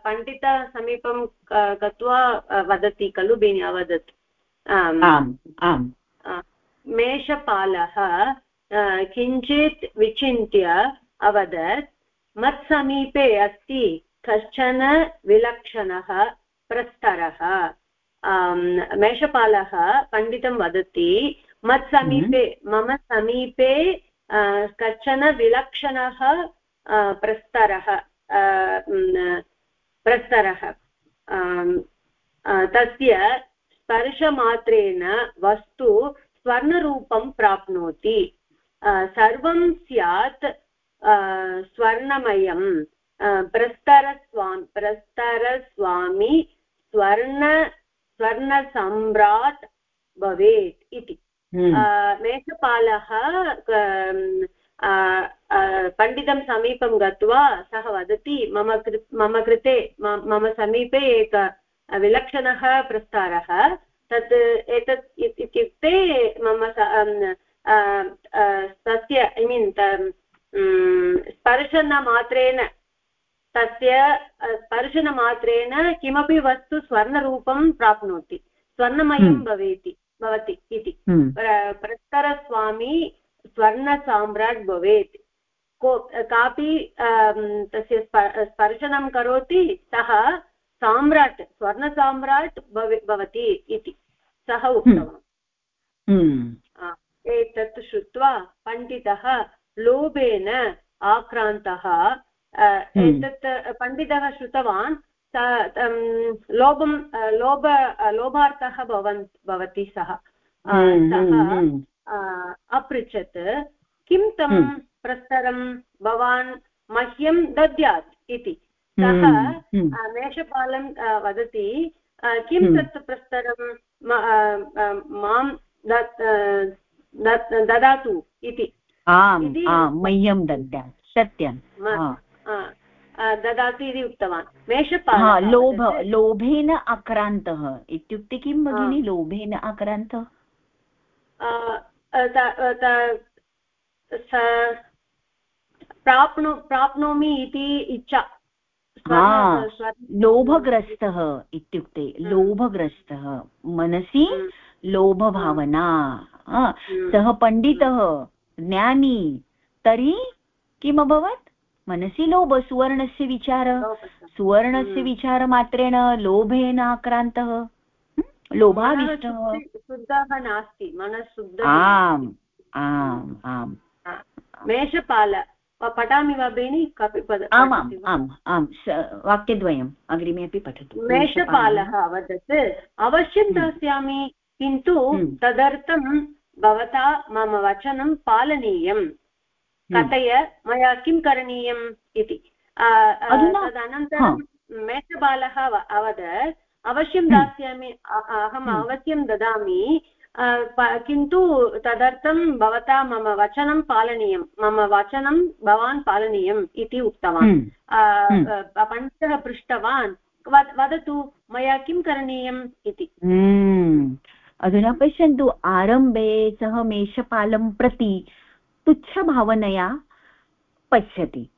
पण्डितसमीपं गत्वा वदति खलु बेनि अवदत्? मेषपालः किञ्चित् विचिन्त्य अवदत् मत्समीपे अस्ति कश्चन विलक्षणः प्रस्तरः। मेषपालः पण्डितं वदति मत्समीपे हम्म। मम समीपे कश्चन विलक्षणः प्रस्तरः। प्रस्तरः। तस्य स्पर्शमात्रेण वस्तु स्वर्णरूपं प्राप्नोति। सर्वं स्यात् स्वर्णमयं। प्रस्तरस्वामि प्रस्तरस्वामी स्वर्ण स्वर्णसम्राट् भवेत् इति। हम्म। मेषपालः पण्डितं समीपं गत्वा सः वदति मम कृ मम कृते मम समीपे एक विलक्षणः प्रस्तारः तत् एतत् इत्युक्ते मम तस्य ऐ मीन् स्पर्शनमात्रेण तस्य स्पर्शनमात्रेण किमपि वस्तु स्वर्णरूपं प्राप्नोति स्वर्णमयं हम्म। भवेति भवति इति हम्म। प्रस्तरस्वामी स्वर्णसाम्राट् भवेत् को कापि तस्य स्पर्शनं करोति सः साम्राट् स्वर्णसाम्राट् भवति इति सः हम्म। उक्तवान् हम्म। एतत् श्रुत्वा पण्डितः लोभेन आक्रान्तः हम्म। एतत् पण्डितः श्रुतवान् लोभं लोभ लोभार्थः भवन् भवति सः सः अपृच्छत्। किं तं हम्म। प्रस्तरं भवान् मह्यं दद्यात् इति? सः हम्म, हम्म। मेषपालं वदति किं तत् प्रस्तरं माँ ददातु इति? मह्यं दद्यात् सत्यं ददातु इति उक्तवान्। मेषपाल लोभ लोभेन आक्रान्तः। इत्युक्ते किं भगिनि? लोभेन आक्रान्तः? प्राप्नो प्राप्नोमि इति इच्छा। लोभग्रस्तः इत्युक्ते हम्म। लोभग्रस्तः। मनसि हम्म। लोभभावना। हम्म। सः पण्डितः ज्ञानी। तर्हि किम् अभवत् मनसि लोभ सुवर्णस्य विचार। सुवर्णस्य विचारमात्रेण लोभेन आक्रान्तः। लोभाविष्टः शुद्धः नास्ति। मनः शुद्धः आम् आम् आम्। मेषपाल पठामि वा बेनि कापि पद आमाम् आम् आम् वाक्यद्वयम् अग्रिमे अपि पठतु। मेषपालः अवदत् अवश्यं हम्म। दास्यामि किन्तु हम्म। तदर्थं भवता मम वचनं पालनीयम्। हम्म। कथय मया किं करणीयम् इति। तदनन्तरं मेषबालः अवदत् अवश्यं हम्म। दास्यामि। अहम् हम्म। अवश्यं ददामि। किन्तु तदर्थं भवता मम वचनं पालनीयं। मम वचनं भवान् पालनीयम् इति उक्तवान्। हम्म। पण्डितः पृष्टवान्। वदतु मया किं करणीयम् इति। अधुना पश्यन्तु आरम्भे सः मेषपालं प्रति तुच्छभावनया पश्यति।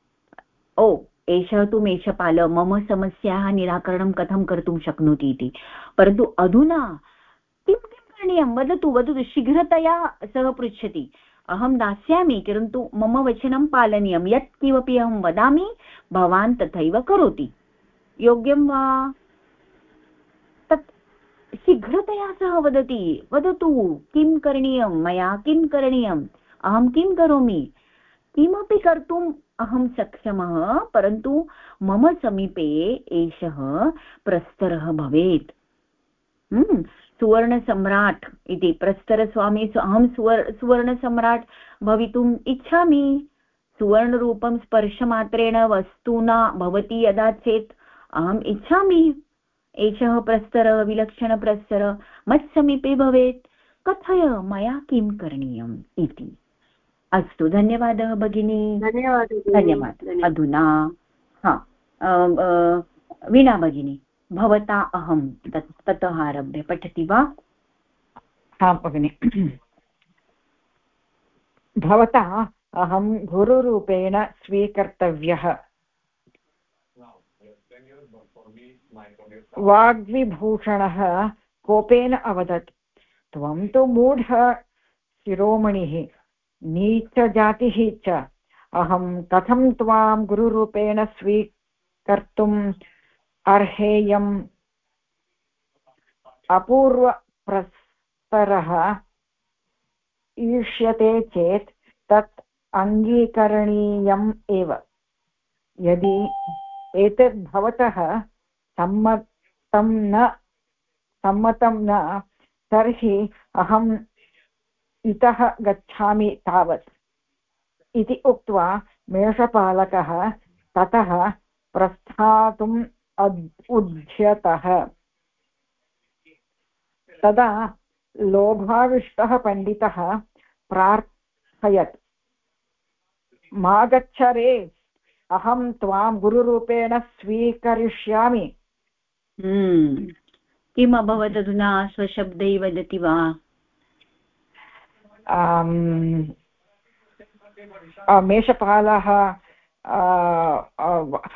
ओ एषः तु मेषपाल, मम समस्याः निराकरणं कथं कर्तुं शक्नोति इति। परन्तु अधुना किं किं करणीयं? वदतु वदतु, शीघ्रतया सः पृच्छति। अहं दास्यामि परन्तु मम वचनं पालनीयं। यत् किमपि अहं वदामि, भवान् तथैव करोति। योग्यं वा? तत् शीघ्रतया सः वदति। वदतु, किं करणीयं? मया किं करणीयम्? अहं किं करोमि? किमपि कर्तुम् अहं सक्षमः परन्तु मम समीपे एषः प्रस्तरः भवेत्। हम्म, सुवर्णसम्राट् इति प्रस्तरस्वामी अहं सुवर् सुवर्णसम्राट् भवितुम् इच्छामि। सुवर्णरूपं स्पर्शमात्रेण वस्तुना भवति यदा चेत् अहम् इच्छामि। एषः प्रस्तरः विलक्षणप्रस्तर मत्समीपे भवेत्। कथय मया किं करणीयम् इति। अस्तु धन्यवादः भगिनी। धन्यवादः धन्यवादः। अधुना हा वीणा भगिनी भवता अहं तत् ततः आरभ्य पठति वा? हा भगिनि। भवता अहं गुरुरूपेण स्वीकर्तव्यः। वाग्विभूषणः कोपेन अवदत्। त्वं तु मूढ शिरोमणिः नीचजातिः च। अहं कथं त्वां गुरुरूपेण स्वीकर्तुम् अर्हेयम्? अपूर्वप्रस्तरः ईष्यते चेत् तत् अङ्गीकरणीयम् एव। यदि एतद् भवतः सम्मतं न सम्मतं न, तर्हि अहम् इतः गच्छामि तावत्। इति उक्त्वा मेषपालकः ततः प्रस्थातुम् उद्ध्यतः तदा लोभाविष्टः पण्डितः प्रार्थयत् मा गच्छ रे, अहं त्वां गुरुरूपेण स्वीकरिष्यामि। हम्म। किम् अभवत् अधुना स्वशब्दैः वदति वा? मेषपालः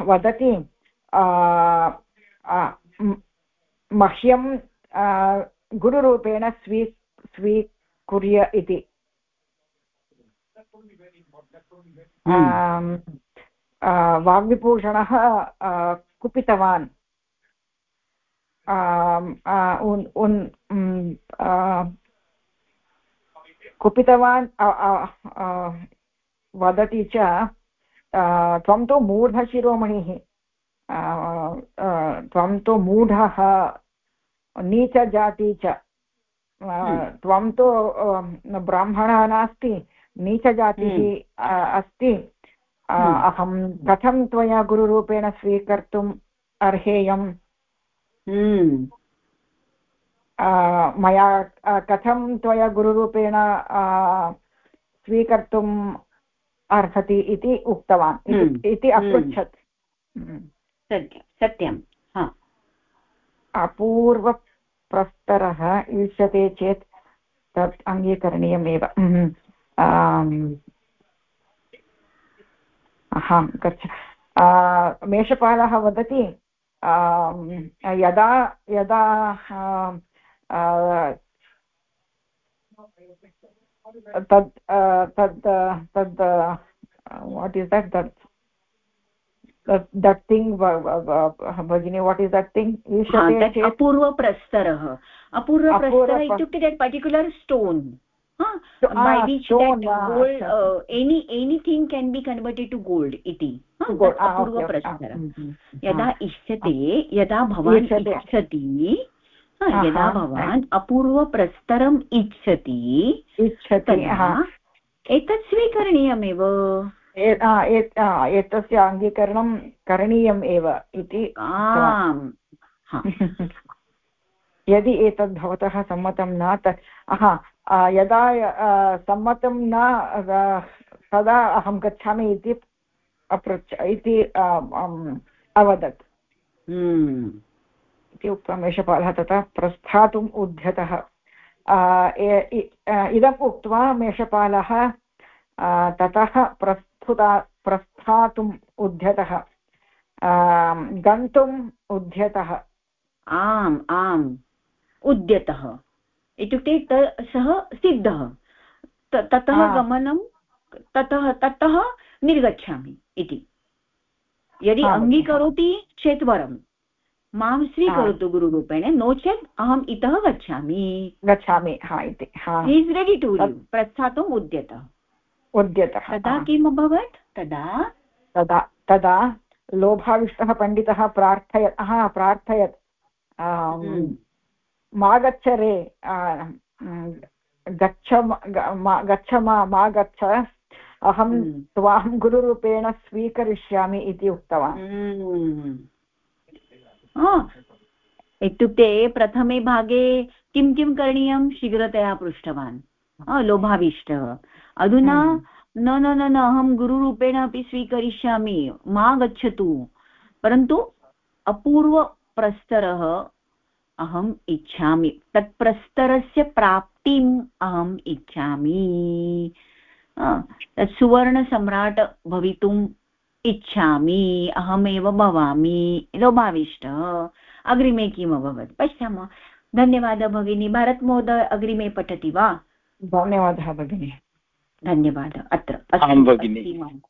वदति मह्यं गुरुरूपेण स्वी स्वीकुर्य इति हम्म। वाग्विभूषणः कुपितवान् कुपितवान् वदति च त्वं तु मूढशिरोमणिः त्वं तु मूढः नीचजाति च हम्म। त्वं तु ब्राह्मणः नास्ति नीचजातिः हम्म। अस्ति हम्म। अहं कथं त्वया गुरुरूपेण स्वीकर्तुम् अर्हेयम् मया कथं त्वया गुरुरूपेण स्वीकर्तुम् अर्हति इति उक्तवान् इति अपृच्छत् सत्यं सत्यं अपूर्वप्रस्तरः इष्यते चेत् तत् अङ्गीकरणीयमेव। अहं गच्छ। मेषपालः वदति यदा यदा तद् तद् तद् what is that that that thing bhagini what is that thing अपूर्वप्रस्तरः अपूर्वप्रस्तर इत्युक्ते by which that gold uh, any anything can be converted to gold iti अपूर्वप्रस्तरः यदा इष्यते यदा भवान् इच्छति यदा भवान् अपूर्वप्रस्तरम् इच्छति इच्छति एतत् स्वीकरणीयमेव। एतस्य अङ्गीकरणं करणीयम् एव इति आम्। यदि एतद् भवतः सम्मतं न हा यदा सम्मतं न तदा अहं गच्छामि इति अपृच्छ इति अवदत्। हम्म। इति उक्त्वा मेषपालः तथा प्रस्थातुम् उद्यतः। इदम् उक्त्वा मेषपालः ततः प्रस्फुता प्रस्थातुम् उद्यतः। गन्तुम् उद्यतः। आम् आम् उद्यतः। इत्युक्ते सः सिद्धः। ततः गमनं ततः ततः निर्गच्छामि इति। यदि अङ्गीकरोति चेत् वरं माँ स्वीकरोतु गुरुरूपेण नो चेत् अहम् इतः गच्छामि। गच्छामि। हा इति। इस् रेडि टु प्रस्थातुम् उद्यतः। उद्यतः। तदा किम् अभवत्? तदा तदा तदा लोभाविष्टः पण्डितः प्रार्थयत्। हा प्रार्थयत्। मा गच्छ रे। गच्छ गच्छ मा मा गच्छ अहं हम्म। त्वां गुरुरूपेण स्वीकरिष्यामि इति उक्तवान्। इत्युक्ते प्रथमे भागे किं किं करणीयं? शीघ्रतया पृष्टवान्. लोभाविष्टः. अधुना। न न न न अहं गुरुरूपेण अपि स्वीकरिष्यामि मा गच्छतु परन्तु अपूर्व प्रस्तरः अहम् इच्छामि। तत् प्रस्तरस्य प्राप्तिम् अहम् इच्छामि। तत् सुवर्णसम्राट् भवितुम् इच्छामि अहमेव भवामि लोभाविष्टः। अग्रिमे किम् अभवत् पश्यामः। धन्यवादः भगिनी। भारतमहोदय अग्रिमे पठति वा? धन्यवादः भगिनी। धन्यवादः। अत्र भगिनि।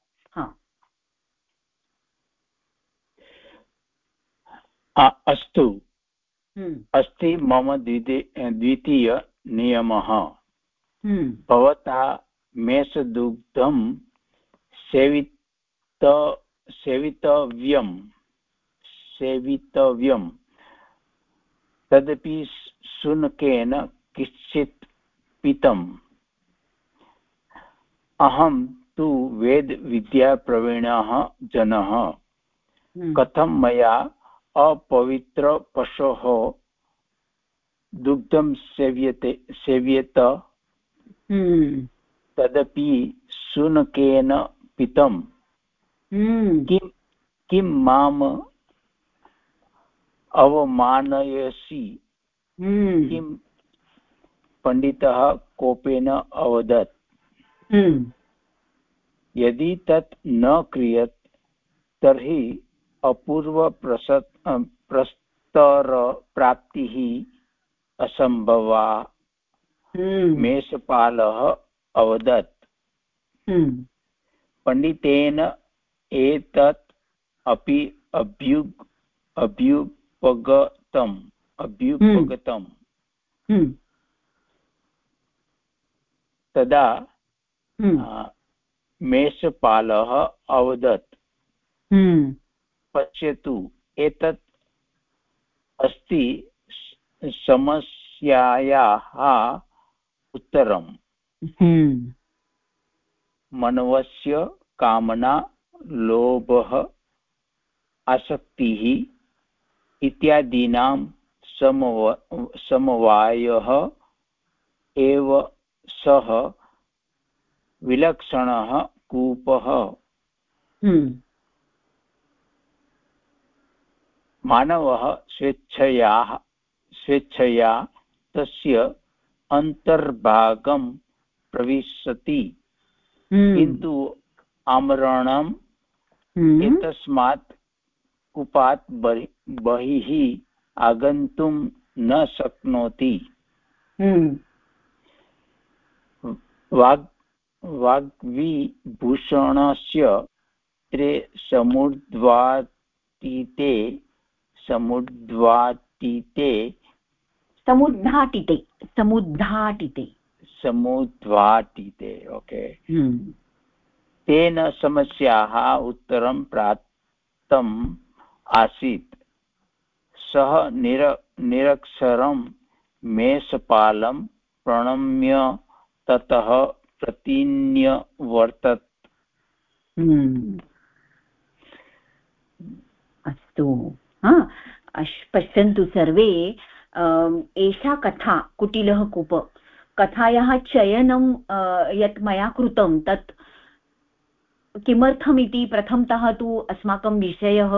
अस्तु। हम्म। अस्ति मम द्वितीयनियमः। हम्म। भवता मेषदुग्धं सेवित सेवितव्यं सेवितव्यं तदपि शुनकेन किञ्चित् पीतम् अहं तु वेदविद्याप्रवीणः जनः हम्म। कथं मया अपवित्रपशोः दुग्धं सेव्यते सेव्येत हम्म। तदपि शुनकेन पितम्। किं किं माम् अवमानयसि? हम्म। किं पण्डितः कोपेन अवदत्? हम्म। यदि तत् न क्रियत् तर्हि अपूर्वप्रसत् प्रस्तरप्राप्तिः असम्भवा। मेषपालः अवदत्। पण्डितेन एतत् अपि अभ्युग् अभ्युपगतम् अभ्युपगतम् हम्म। हम्म। तदा हम्म। मेषपालः अवदत् पश्यतु एतत् अस्ति समस्यायाः उत्तरम् मनवस्य कामना लोभः आसक्तिः इत्यादीनां समव समवायः एव सः विलक्षणः कूपः हम्म। मानवः स्वेच्छया स्वेच्छया तस्य अन्तर्भागं प्रविशति हम्म। किन्तु आमरणं हम्म। एतस्मात् कूपात् बहिः आगन्तुं न शक्नोति हम्म। वाग् वाग्विभूषणस्य त्रे समुद्वातीते समुद्वातीते समुद्घाटिते समुद्घाटिते समुद्वाटिते ओके हम्म। तेन समस्याः उत्तरं प्राप्तम् आसीत्। सः निर, निरक्षरं मेषपालं प्रणम्य ततः प्रतिन्यवर्तत। हम्म। अस्तु। पश्यन्तु सर्वे एषा कथा, कुटिलः कूप। कथायाः चयनं यत् मया कृतं, तत् किमर्थमिति प्रथमतः तु अस्माकं विषयः,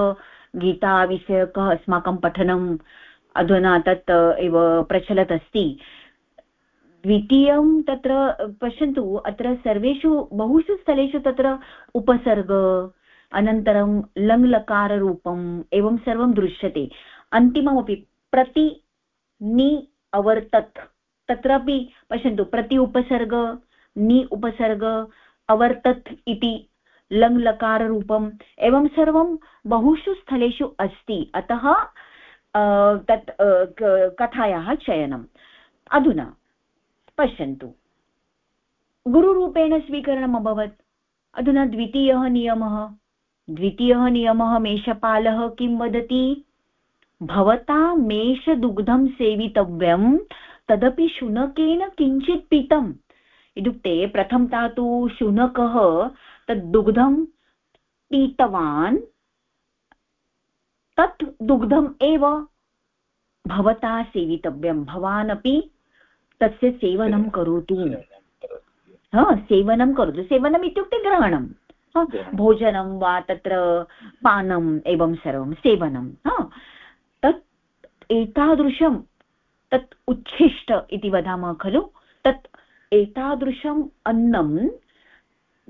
गीताविषयकः अस्माकं पठनम् अधुना तत् एव प्रचलत् अस्ति द्वितीयं तत्र, पश्यन्तु, अत्र सर्वेषु, बहुषु स्थलेषु तत्र उपसर्ग, अनन्तरं लङ्लकाररूपम् एवं सर्वं दृश्यते। अन्तिममपि प्रति नि अवर्तत्, तत्रापि पश्यन्तु, प्रति उपसर्ग, नि उपसर्ग, अवर्तत् इति लङ् लकाररूपम् एवं सर्वं बहुषु स्थलेषु अस्ति। अतः तत् कथायाः चयनम्। अधुना, पश्यन्तु। गुरुरूपेण स्वीकरणम् अभवत्। अधुना द्वितीयः नियमः। द्वितीयः नियमः, मेषपालः किं वदति? भवता मेषदुग्धं सेवितव्यं, तदपि शुनकेन किञ्चित् पीतम्। इत्युक्ते प्रथमता तु शुनकः तद् दुग्धं पीतवान् तत् दुग्धम् एव भवता सेवितव्यं। भवान् अपि तस्य सेवनं करोतु। हा सेवनं करोतु। सेवनम् इत्युक्ते ग्रहणं। भोजनं वा तत्र पानम् एवं सर्वं सेवनं हा तत् एतादृशं तत् उच्छिष्ट इति वदामः खलु। तत् एतादृशम् अन्नं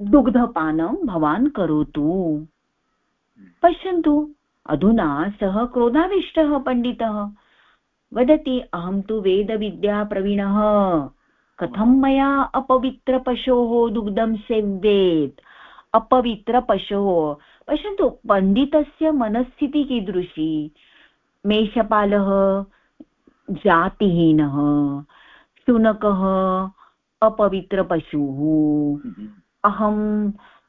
दुग्धपानं भवान् करोतु। पश्यन्तु अधुना सः क्रोधाविष्टः पण्डितः। वदति अहं तु वेदविद्याप्रवीणः। कथं मया अपवित्रपशोः दुग्धं सेव्येत्? अपवित्रपशोः। पश्यन्तु पण्डितस्य मनस्थितिः कीदृशी? मेषपालः जातिहीनः शुनकः अपवित्रपशुः। अहं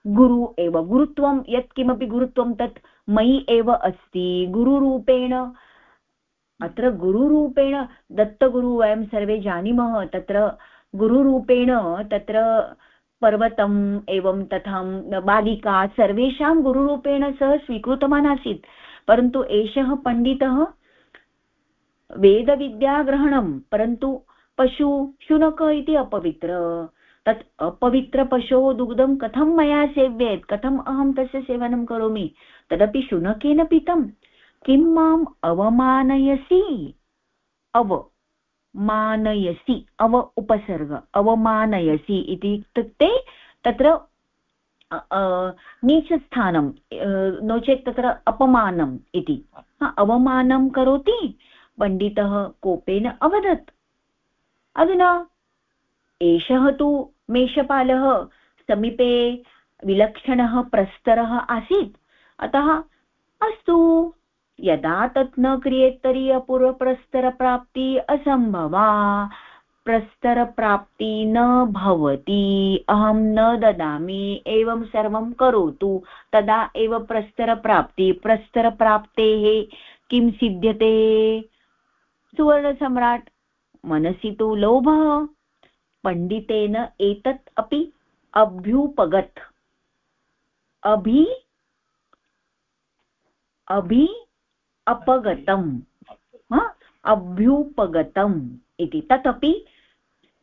गुरु एव। गुरुत्वं यत्किमपि गुरुत्वं तत् मयि एव अस्ति। गुरुरूपेण, अत्र गुरुरूपेण दत्तगुरु वयं सर्वे जानीमः। तत्र गुरुरूपेण तत्र पर्वतम् एवं तथा बालिका सर्वेषां गुरुरूपेण सः स्वीकृतवान् आसीत्। परन्तु एषः पण्डितः वेदविद्याग्रहणं, परन्तु पशु शुनक इति अपवित्र। तत् अपवित्रपशोः दुग्धं कथं मया सेव्येत्? कथम् अहं तस्य सेवनं करोमि? तदपि शुनकेन पीतं। किं माम् अवमानयसि? अव, मानयसि। अव उपसर्ग, अवमानयसि इति इत्युक्ते तत्र नीचस्थानं नो चेत् तत्र अपमानम् इति। अवमानं करोति, पण्डितः कोपेन अवदत्। अधुना, एषः तु मेषपालः समीपे विलक्षणः प्रस्तरः आसीत्। अतः अस्तु, यदा तत् न क्रियेत् तर्हि अपूर्वप्रस्तरप्राप्ति असम्भवा। प्रस्तरप्राप्ति न भवति, अहं न ददामि, एवं सर्वं करोतु। तदा एव प्रस्तरप्राप्ति, प्रस्तरप्राप्तेः किं सिद्ध्यते? सुवर्णसम्राट्, मनसि तु लोभः। पण्डितेन एतत् अपि अभ्युपगत्। अभि अभि अपगतम्। अभ्युपगतम्। इति। तदपि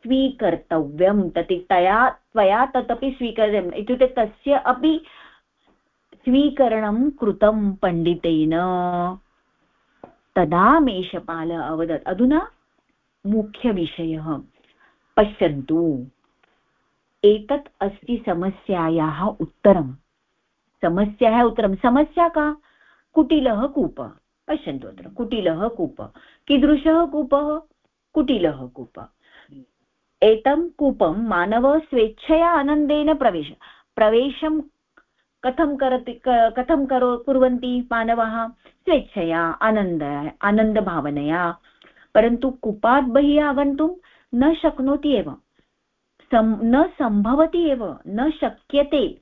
स्वीकर्तव्यं। तत् तया त्वया तदपि स्वीकर्तव्यम्। इत्युक्ते तस्य अपि स्वीकरणं कृतं पण्डितेन। तदा मेषपाल अवदत्। अधुना मुख्यविषयः। पश्यन्तु। एतत् अस्ति समस्यायाः उत्तरं। समस्याः उत्तरं। समस्या का? कुटिलः कूप। पश्यन्तु अत्र। कुटिलः कूप। कीदृशः कूपः? कुटिलः कूप। एतं कूपं मानव स्वेच्छया आनन्देन प्रवेश, प्रवेशं कथं करति कथं करो, कुर्वन्ति मानवाः? स्वेच्छया, आनन्द, आनन्दभावनया। परन्तु कूपात् बहिः आगन्तुं न शक्नोति एव। न सम्भवति एव, न शक्यते।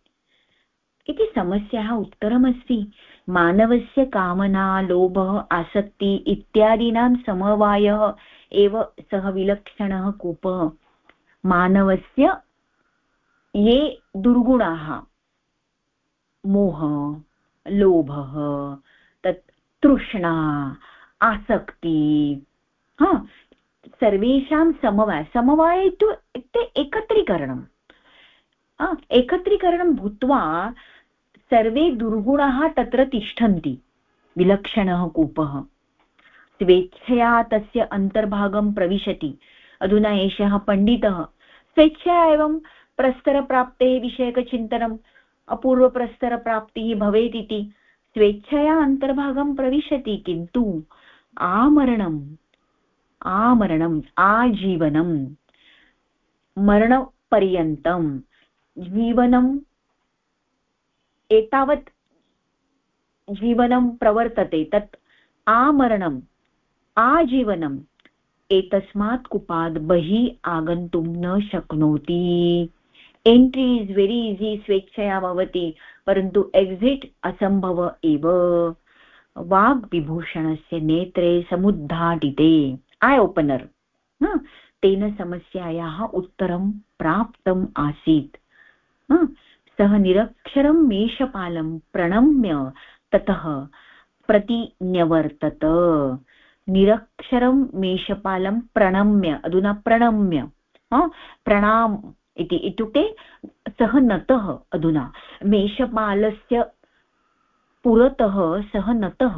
इति समस्याः उत्तरमस्ति। मानवस्य कामना, लोभः, आसक्ति इत्यादीनां समवायः एव सः विलक्षणः कूपः। मानवस्य ये दुर्गुणाः, मोह, लोभः, तत् तृष्णा, आसक्ति, हा सर्वेषां समवाय समवाय इत्युक्ते एकत्रीकरणम् एकत्रीकरणं भूत्वा सर्वे दुर्गुणाः तत्र तिष्ठन्ति। विलक्षणः कूपः। स्वेच्छया तस्य अन्तर्भागं प्रविशति। अधुना एषः पण्डितः, स्वेच्छया एवं प्रस्तरप्राप्तेः विषयकचिन्तनम् अपूर्वप्रस्तरप्राप्तिः भवेत् इति स्वेच्छया अन्तर्भागं प्रविशति, किन्तु आमरणम् आमरणम् आजीवनं मरणपर्यन्तं जीवनम् एतावत् जीवनं प्रवर्तते, तत् आमरणम्, आजीवनम्, एतस्मात् कुपात् बहिः आगन्तुं न शक्नोति। एण्ट्रि इस् वेरि ईज़ि स्वेच्छया भवति, परन्तु एक्सिट् असम्भव एव। वाग्विभूषणस्य नेत्रे समुद्घाटिते ऐ ओपनर् तेन समस्यायाः उत्तरं प्राप्तम् आसीत्. सः निरक्षरं मेषपालं प्रणम्य ततः प्रति न्यवर्तत निरक्षरं मेषपालं प्रणम्य, अधुना प्रणम्य प्रणाम इति इत्युक्ते सः नतः अधुना। मेषपालस्य पुरतः सः नतः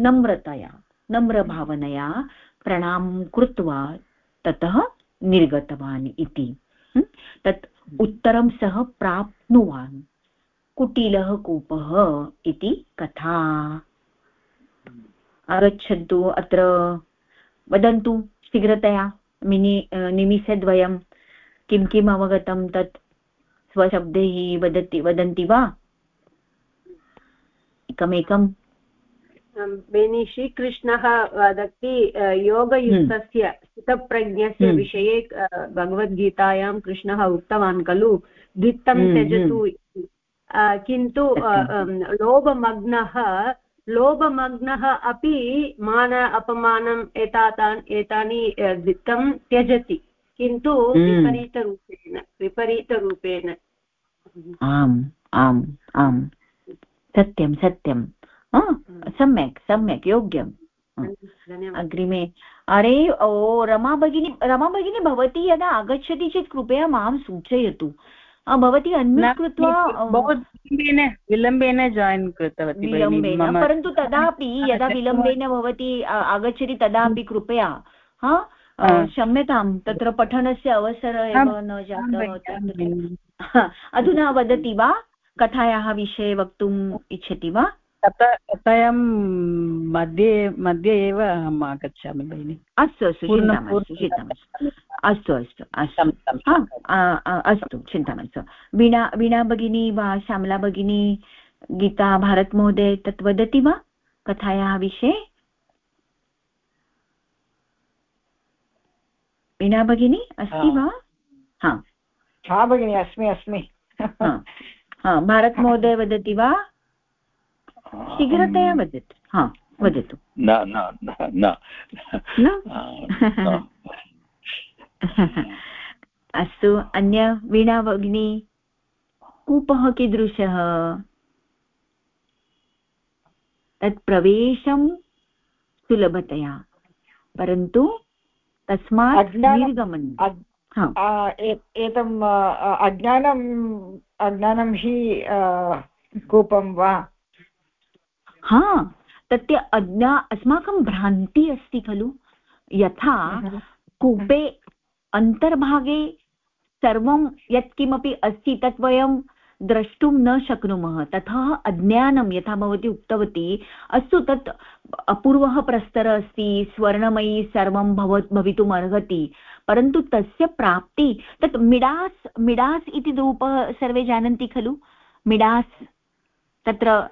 नम्रतया। नम्रभावनया प्रणामं कृत्वा ततः निर्गतवान् इति। तत् उत्तरं सः प्राप्नुवान्। कुटिलः कूपः इति कथा। आगच्छन्तु अत्र। वदन्तु शीघ्रतया, मिनि निमिषद्वयं। किं किम् अवगतं तत्? स्वशब्दैः वदति, वदन्ति वा? एकमेकं बेनि श्रीकृष्णः वदति योगयुक्तस्य स्थितप्रज्ञस्य हम्म। विषये भगवद्गीतायां कृष्णः उक्तवान् खलु? द्वित्तं हम्म, त्यजतु हम्म। किन्तु लोभमग्नः लोभमग्नः अपि मान अपमानम् एतातान् एतानि वित्तं त्यजति। किन्तु विपरीतरूपेण विपरीतरूपेण। आम् आम् आम्। सत्यं सत्यं। सम्यक् सम्यक् योग्यम्। अग्रिमे। अरे ओ रमा भगिनी रमा भगिनी भवती यदा आगच्छति चेत् कृपया माँ सूचयतु। भवती अन्म्यूट् कृत्वा विलम्बेन विलम्बेन जायिन् कृतवती विलम्बेन परन्तु तदापि यदा विलम्बेन भवती आगच्छति तदापि कृपया। हा? क्षम्यतां तत्र पठनस्य अवसरः एव न जातः अधुना वदति वा? कथायाः विषये वक्तुम् इच्छति वा? कथायां मध्ये मध्ये एव अहम् आगच्छामि भगिनि। अस्तु अस्तु चिन्ता मास्तु अस्तु अस्तु अस्तु। अस्तु चिन्ता मास्तु। वीणा वीणा भगिनी वा श्यामला भगिनी गीता भारतमहोदय तत् वदति वा कथायाः विषये? वीणा भगिनी अस्ति वा? हा। भगिनि अस्मि अस्मि। भारतमहोदय वदति वा? शीघ्रतया वदतु। हा वदतु। न न न अस्तु अन्य वीणा भगिनी कूपः कीदृशः? तत् प्रवेशं सुलभतया। परन्तु तस्मात् निर्गमनं। एतम् अज्ञानम् अज्ञानं हि कूपं वा? हा तस्य अज्ञा अस्माकं भ्रान्ति अस्ति खलु। यथा। कूपे अन्तर्भागे सर्वं यत्किमपि अस्ति तत् वयं द्रष्टुं न शक्नुमः। तथा अज्ञानं यथा भवती उक्तवती अस्तु तत् अपूर्वः प्रस्तरः अस्ति स्वर्णमयी सर्वं भव भवितुम् अर्हति। परन्तु तस्य प्राप्ति तत् मिडास् मिडास् इति रूपः सर्वे जानन्ति खलु। मिडास् तत्र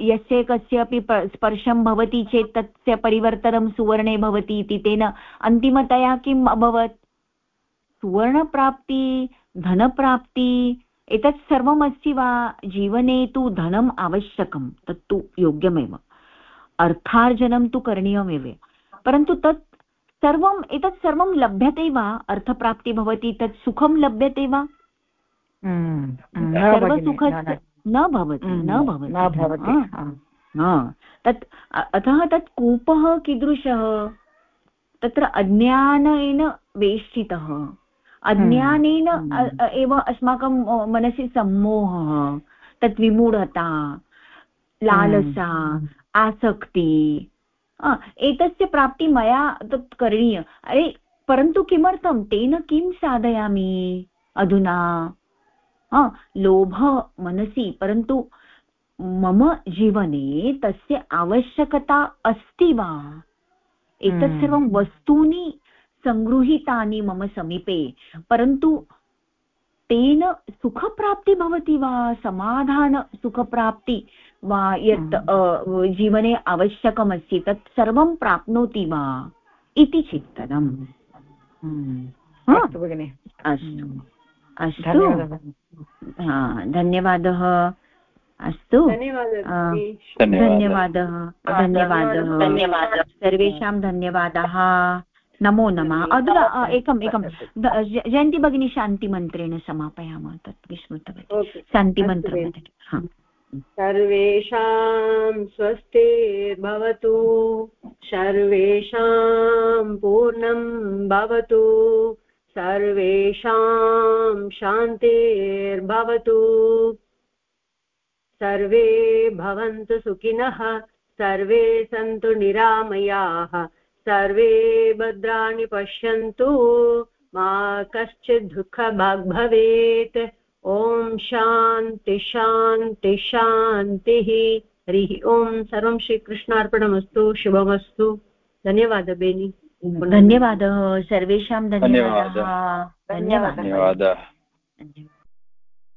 यस्य कस्यापि स्पर्शं भवति चेत् तस्य परिवर्तनं सुवर्णे भवति इति तेन अन्तिमतया किम् अभवत्? सुवर्णप्राप्ति धनप्राप्ति एतत् सर्वम् अस्ति वा? जीवने तु धनम् आवश्यकं तत्तु योग्यमेव। अर्थार्जनं तु करणीयमेव। परन्तु तत् सर्वम् एतत् सर्वं लभ्यते वा? अर्थप्राप्ति भवति तत् सुखं लभ्यते वा? हम्म, हम्म, सर्वसुखस्य न भवति। न भवति तत् अतः तत् कूपः कीदृशः? तत्र अज्ञानेन वेष्टितः। अज्ञानेन हम्म। एव अस्माकं मनसि सम्मोहः तत् विमूढता लालसा हम्म। आसक्ति। एतस्य प्राप्ति मया तत् करणीय। अरे परन्तु किमर्थं? तेन किं साधयामि अधुना? लोभ मनसि परन्तु मम जीवने तस्य आवश्यकता अस्ति वा? एतत् हम्म। सर्वं वस्तूनि सङ्गृहीतानि मम समीपे परन्तु तेन सुखप्राप्ति भवति वा? समाधानसुखप्राप्ति वा? यत् हम्म। जीवने आवश्यकमस्ति तत् सर्वं प्राप्नोति वा? इति चिन्तनम्। हम्म। अस्तु भगिनि। अस्तु। अस्तु। धन्यवादः। अस्तु। धन्यवादः धन्यवादः सर्वेषां धन्यवादाः। नमो नमः। अधुना एकम् एकं जयन्ती भगिनी शान्तिमन्त्रेण समापयामः तत् विस्मृतवती। शान्तिमन्त्रं सर्वेषां स्वस्तिर्भवतु। सर्वेषां पूर्णं भवतु। सर्वेषां शान्तिर्भवतु। सर्वे भवन्तु सुखिनः, सर्वे सन्तु निरामयाः, सर्वे भद्राणि पश्यन्तु, मा कश्चित् दुःखभाग् भवेत्। ॐ शान्ति शान्ति, शान्तिः। हरिः ओम् सर्वं श्रीकृष्णार्पणमस्तु, शुभमस्तु। धन्यवादः, बेनि। धन्यवादः सर्वेषां धन्यवादः। धन्यवादः। धन्यवादः।